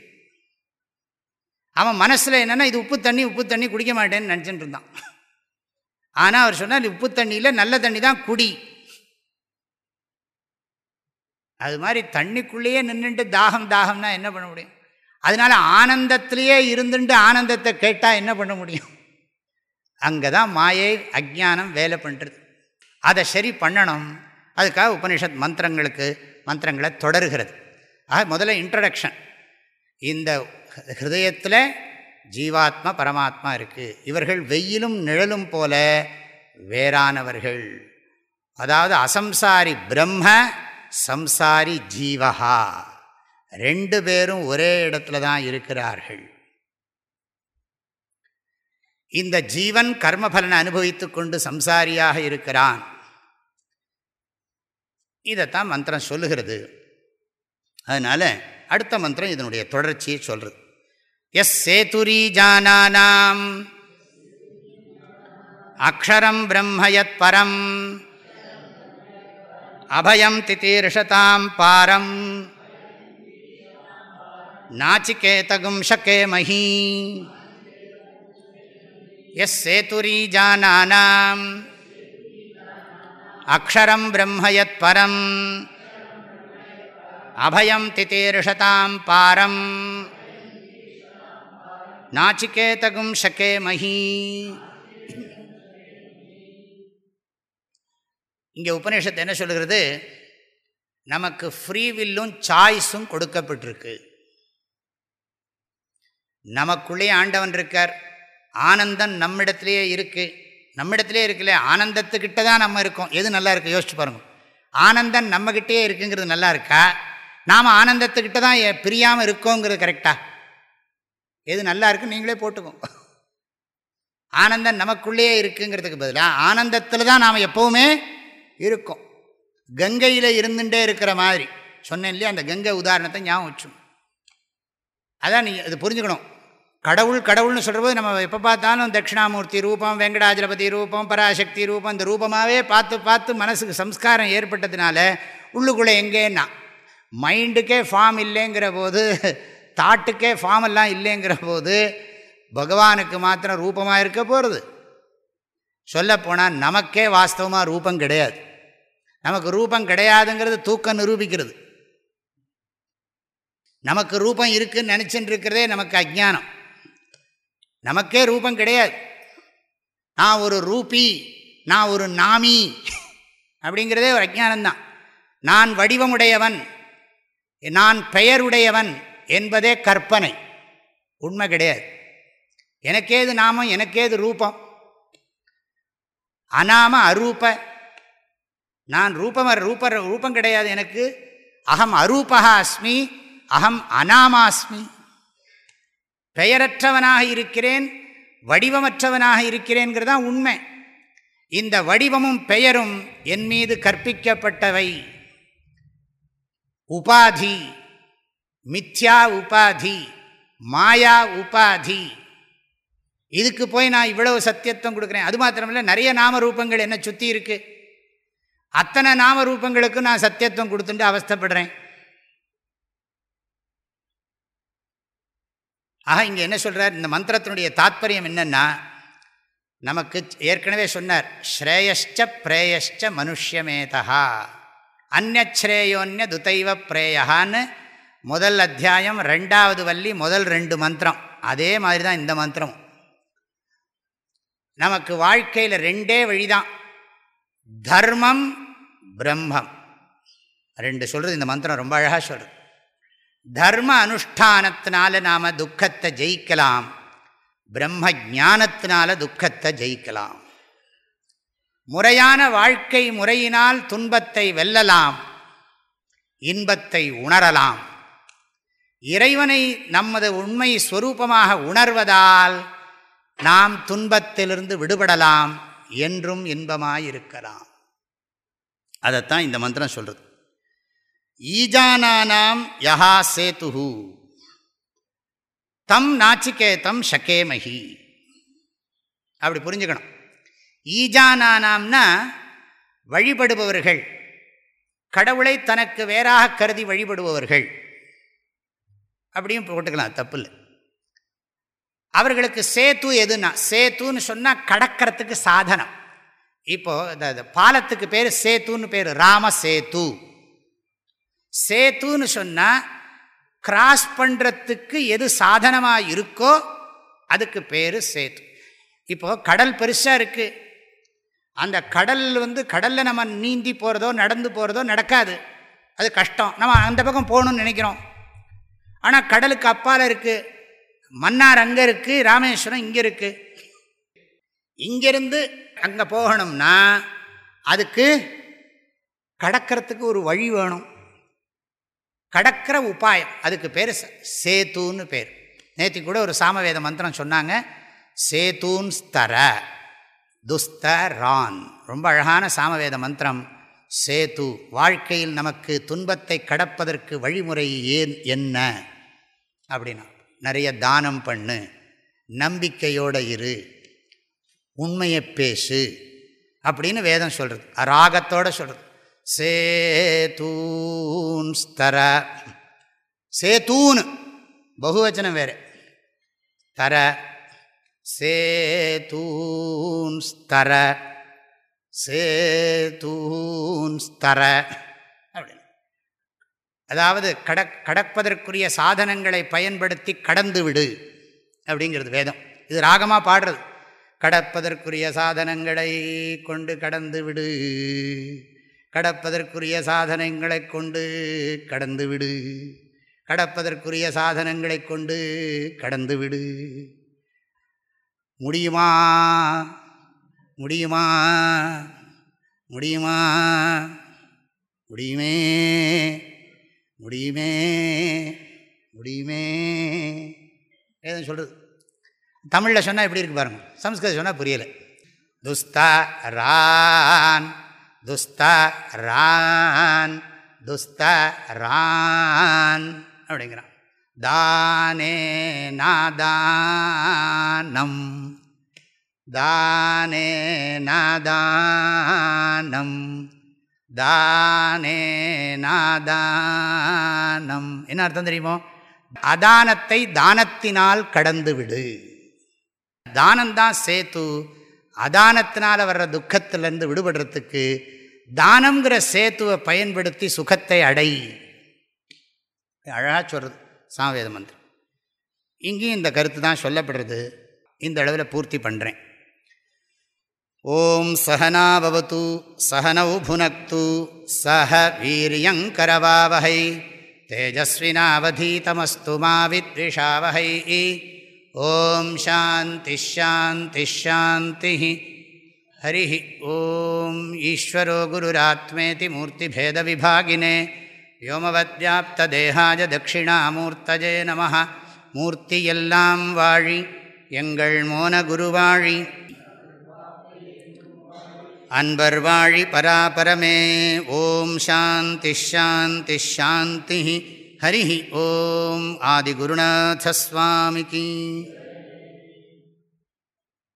அவன் மனசில் என்னென்னா இது உப்பு தண்ணி உப்பு தண்ணி குடிக்க மாட்டேன்னு நினச்சிட்டு இருந்தான். ஆனால் அவர் சொன்னால் உப்பு தண்ணியில் நல்ல தண்ணி தான் குடி. அது மாதிரி தண்ணிக்குள்ளேயே நின்றுட்டு தாகம் தாகம்னா என்ன பண்ண முடியும்? அதனால் ஆனந்தத்திலேயே இருந்துட்டு ஆனந்தத்தை கேட்டால் என்ன பண்ண முடியும்? அங்கே தான் மாயை அஜானம் வேலை பண்ணுறது அதை சரி பண்ணணும். அதுக்காக உபனிஷத் மந்திரங்களுக்கு மந்திரங்களை தொடருகிறது. ஆக முதல்ல இன்ட்ரடக்ஷன் இந்த ஹிருதயத்தில் ஜீவாத்மா பரமாத்மா இருக்குது இவர்கள் வெயிலும் நிழலும் போல வேறானவர்கள். அதாவது அசம்சாரி பிரம்ம சம்சாரி ஜீவகா ரெண்டு பேரும் ஒரே இடத்துல தான் இருக்கிறார்கள். இந்த ஜீவன் கர்மபலனை அனுபவித்து கொண்டு சம்சாரியாக இருக்கிறான். இதைத்தான் மந்திரம் சொல்லுகிறது. அதனால் அடுத்த மந்திரம் இதனுடைய தொடர்ச்சியை சொல்கிறது எஸ் சேதுரி ஜானானாம். அக்ஷரம் பிரம்மயத் பரம். அபயம் திதீர்ஷதாம் பாரம். நாச்சிகேதகும் ஷகேமஹி எஸ் சேதுரீஜானானாம் அக்ஷரம் பிரம்மயத் பரம் அபயம் திதீர்ஷதாம் பாரம் நாச்சிகேதகும் ஷகே மஹி இங்கே உபநிஷத்து என்ன சொல்கிறது நமக்கு ஃப்ரீவில்லும் சாய்ஸும் கொடுக்கப்பட்டிருக்கு. நமக்குள்ளே ஆண்டவன் இருக்கார். ஆனந்தம் நம்மிடத்துலேயே இருக்குது நம்மிடத்துலே இருக்குல்ல ஆனந்தத்துக்கிட்ட தான் நம்ம இருக்கோம். எது நல்லா இருக்குது யோசிச்சு பாருங்கள் ஆனந்தம் நம்மக்கிட்டே இருக்குங்கிறது நல்லா இருக்கா? நாம் ஆனந்தத்துக்கிட்ட தான் பிரியாமல் இருக்கோங்கிறது கரெக்டாக எது நல்லா இருக்குன்னு நீங்களே போட்டுக்கோங்க ஆனந்தம் நமக்குள்ளேயே இருக்குங்கிறதுக்கு பதிலாக ஆனந்தத்தில் தான் நாம் எப்போவுமே இருக்கோம். கங்கையில் இருந்துகிட்டே இருக்கிற மாதிரி. சொன்னேன் இல்லையா அந்த கங்கை உதாரணத்தை ஞாபகம் வச்சோம் அதான் நீங்கள் அது புரிஞ்சுக்கணும். கடவுள் கடவுள்னு சொல்கிறபோது நம்ம எப்போ பார்த்தாலும் தட்சிணாமூர்த்தி ரூபம் வெங்கடாஜலபதி ரூபம் பராசக்தி ரூபம் இந்த ரூபமாகவே பார்த்து பார்த்து மனசுக்கு சம்ஸ்காரம் ஏற்பட்டதுனால உள்ளுக்குள்ளே எங்கேன்னா மைண்டுக்கே ஃபார்ம் இல்லைங்கிற போது தாட்டுக்கே ஃபார்ம் எல்லாம் இல்லைங்கிற போது பகவானுக்கு மாத்திரம் ரூபமாக இருக்க போகிறது சொல்லப்போனால் நமக்கே வாஸ்தவமாக ரூபம் கிடையாது. நமக்கு ரூபம் கிடையாதுங்கிறது தூக்கம் நிரூபிக்கிறது. நமக்கு ரூபம் இருக்குன்னு நினச்சின்னு இருக்கிறதே நமக்கு அஜானம் நமக்கே ரூபம் கிடையாது. நான் ஒரு ரூபி நான் ஒரு நாமி அப்படிங்கிறதே ஒரு அஜானந்தான் நான் வடிவமுடையவன் நான் பெயருடையவன் என்பதே கற்பனை. உண்மை கிடையாது. எனக்கேது நாமம் எனக்கேது ரூபம். அநாம அரூப. நான் ரூபம் ரூப ரூபம் கிடையாது எனக்கு. அகம் அரூபா அஸ்மி அகம் அநாமாஸ்மி பெயரற்றவனாக இருக்கிறேன் வடிவமற்றவனாக இருக்கிறேங்கிறதான் உண்மை. இந்த வடிவமும் பெயரும் என் மீது கற்பிக்கப்பட்டவை. உபாதி மித்யா உபாதி மாயா உபாதி. இதுக்கு போய் நான் இவ்வளவு சத்தியத்துவம் கொடுக்குறேன். அது மாத்திரமில்ல நிறைய நாம ரூபங்கள் என்ன சுற்றி இருக்கு. அத்தனை நாமரூபங்களுக்கு நான் சத்தியத்துவம் கொடுத்துட்டு அவஸ்தப்படுறேன். ஆக இங்கே என்ன சொல்கிறார் இந்த மந்திரத்தினுடைய தாத்பரியம் என்னென்னா நமக்கு ஏற்கனவே சொன்னார் ஸ்ரேயஷ்ச பிரேயஷ்ச மனுஷ்யமேதா அந்நஸ்ரேயோன்ய துதைவ பிரேயான்னு முதல் அத்தியாயம் ரெண்டாவது வள்ளி முதல் ரெண்டு மந்திரம். அதே மாதிரி தான் இந்த மந்திரம் நமக்கு வாழ்க்கையில் ரெண்டே வழிதான். தர்மம் பிரம்மம். ரெண்டு சொல்கிறது இந்த மந்திரம் ரொம்ப அழகாக சொல்கிறது தர்ம அனுஷ்டானத்தினால நாம் துக்கத்தை ஜெயிக்கலாம். பிரம்ம ஜானத்தினால துக்கத்தை ஜெயிக்கலாம். முறையான வாழ்க்கை முறையினால் துன்பத்தை வெல்லலாம். இன்பத்தை உணரலாம். இறைவனை நமது உண்மை ஸ்வரூபமாக உணர்வதால் நாம் துன்பத்திலிருந்து விடுபடலாம் என்றும் இன்பமாயிருக்கலாம். அதைத்தான் இந்த மந்திரம் சொல்கிறது ஈஜானானாம் யஹா சேத்து தம் நாச்சிகேதம் ஷகேமஹி அப்படி புரிஞ்சுக்கணும். ஈஜானானாம்னா வழிபடுபவர்கள். கடவுளை தனக்கு வேறாக கருதி வழிபடுபவர்கள். அப்படியும் போட்டுக்கலாம் தப்பு இல்லை. அவர்களுக்கு சேத்து எதுனா சேத்துன்னு சொன்னால் கடக்கிறதுக்கு சாதனம். இப்போது இந்த பாலத்துக்கு பேர் சேத்துன்னு பேர் ராம சேத்து. சேத்துன்னு சொன்னால் கிராஸ் பண்ணுறத்துக்கு எது சாதனமாக இருக்கோ அதுக்கு பேர் சேத்து. இப்போது கடல் பெருசாக இருக்குது அந்த கடல் வந்து கடலில் நம்ம நீந்தி போகிறதோ நடந்து போகிறதோ நடக்காது. அது கஷ்டம். நம்ம அந்த பக்கம் போகணும்னு நினைக்கிறோம். ஆனால் கடலுக்கு அப்பால் இருக்குது மன்னார் அங்கே இருக்குது ராமேஸ்வரம் இங்கே இருக்குது இங்கேருந்து அங்கே போகணும்னா அதுக்கு கடக்கிறதுக்கு ஒரு வழி வேணும். கடக்கிற உபாயம். அதுக்கு பேர் சேத்துன்னு பேர். நேற்று கூட ஒரு சாமவேத மந்திரம் சொன்னாங்க. சேத்தூன் ஸ்தர துஸ்தரான். ரொம்ப அழகான சாமவேத மந்திரம். சேத்து வாழ்க்கையில் நமக்கு துன்பத்தை கடப்பதற்கு வழிமுறை ஏன் என்ன? அப்படின்னா நிறைய தானம் பண்ணு நம்பிக்கையோடு இரு உண்மையை பேசு அப்படின்னு வேதம் சொல்கிறது ராகத்தோடு சொல்கிறது சேத்தூன் ஸ்தர. சேத்தூன் பகுவச்சனம் வேறு. தர சேத்தூன் ஸ்தர. சேத்தூன் ஸ்தர. அப்படின்னு. அதாவது கடக் கடப்பதற்குரிய சாதனங்களை பயன்படுத்தி கடந்து விடு அப்படிங்கிறது வேதம். இது ராகமாக பாடுறது. கடப்பதற்குரிய சாதனங்களை கொண்டு கடந்து விடு. கடப்பதற்குரிய சாதனங்களை கொண்டு கடந்து விடு கடப்பதற்குரிய சாதனங்களை கொண்டு கடந்து விடு முடியுமா? முடியுமா? முடியுமா? முடியுமே? முடியுமே? முடியுமே? ஏதும் சொல்கிறது தமிழில் சொன்னால் எப்படி இருக்கு பாருங்கள் சம்ஸ்கிருதம் சொன்னால் புரியலை. துஸ்தா ரான் துஸ்தரான் ரான் அப்படிங்கிறான். தானே நாதானம் தானே நாதானம் தானே நாதானம். என்ன அர்த்தம் தெரியுமோ? அதானத்தை தானத்தினால் கடந்து விடு தானந்தான் சேத்து அதானத்தினால் வர்ற துக்கத்திலேருந்து விடுபடுறதுக்கு தானங்கிற சேத்துவை பயன்படுத்தி சுகத்தை அடை. அழகாக சொல்கிறது சாவேத மந்திரம். இங்கேயும் இந்த கருத்து தான் சொல்லப்படுறது. இந்த அளவில் பூர்த்தி பண்ணுறேன் ஓம் சகனாபவத்து சகனௌ புனக்து சஹ வீரியங்கரவாவகை தேஜஸ்வினாவதீதமஸ்து மாவித்விஷாவகை ஓம் சாந்தி ஷாந்தி ஷாந்தி ஹரி ஓம் ஈஸ்வரோ குருராத்மேதி மூர்த்திபேதவிபாகினே व्योमवद्व्याप्तदेहाय दक्षिणामूर्तजे नमः மூர்த்தியெல்லாம் வாழி எங்கள் மோன குருவாழி அன்பர் வாழி பராபரமே ஓம் சாந்தி ஷாந்தி ஷாந்தி ஹரி ஓம் ஆதிகுருநாதஸ்வாமிக்கு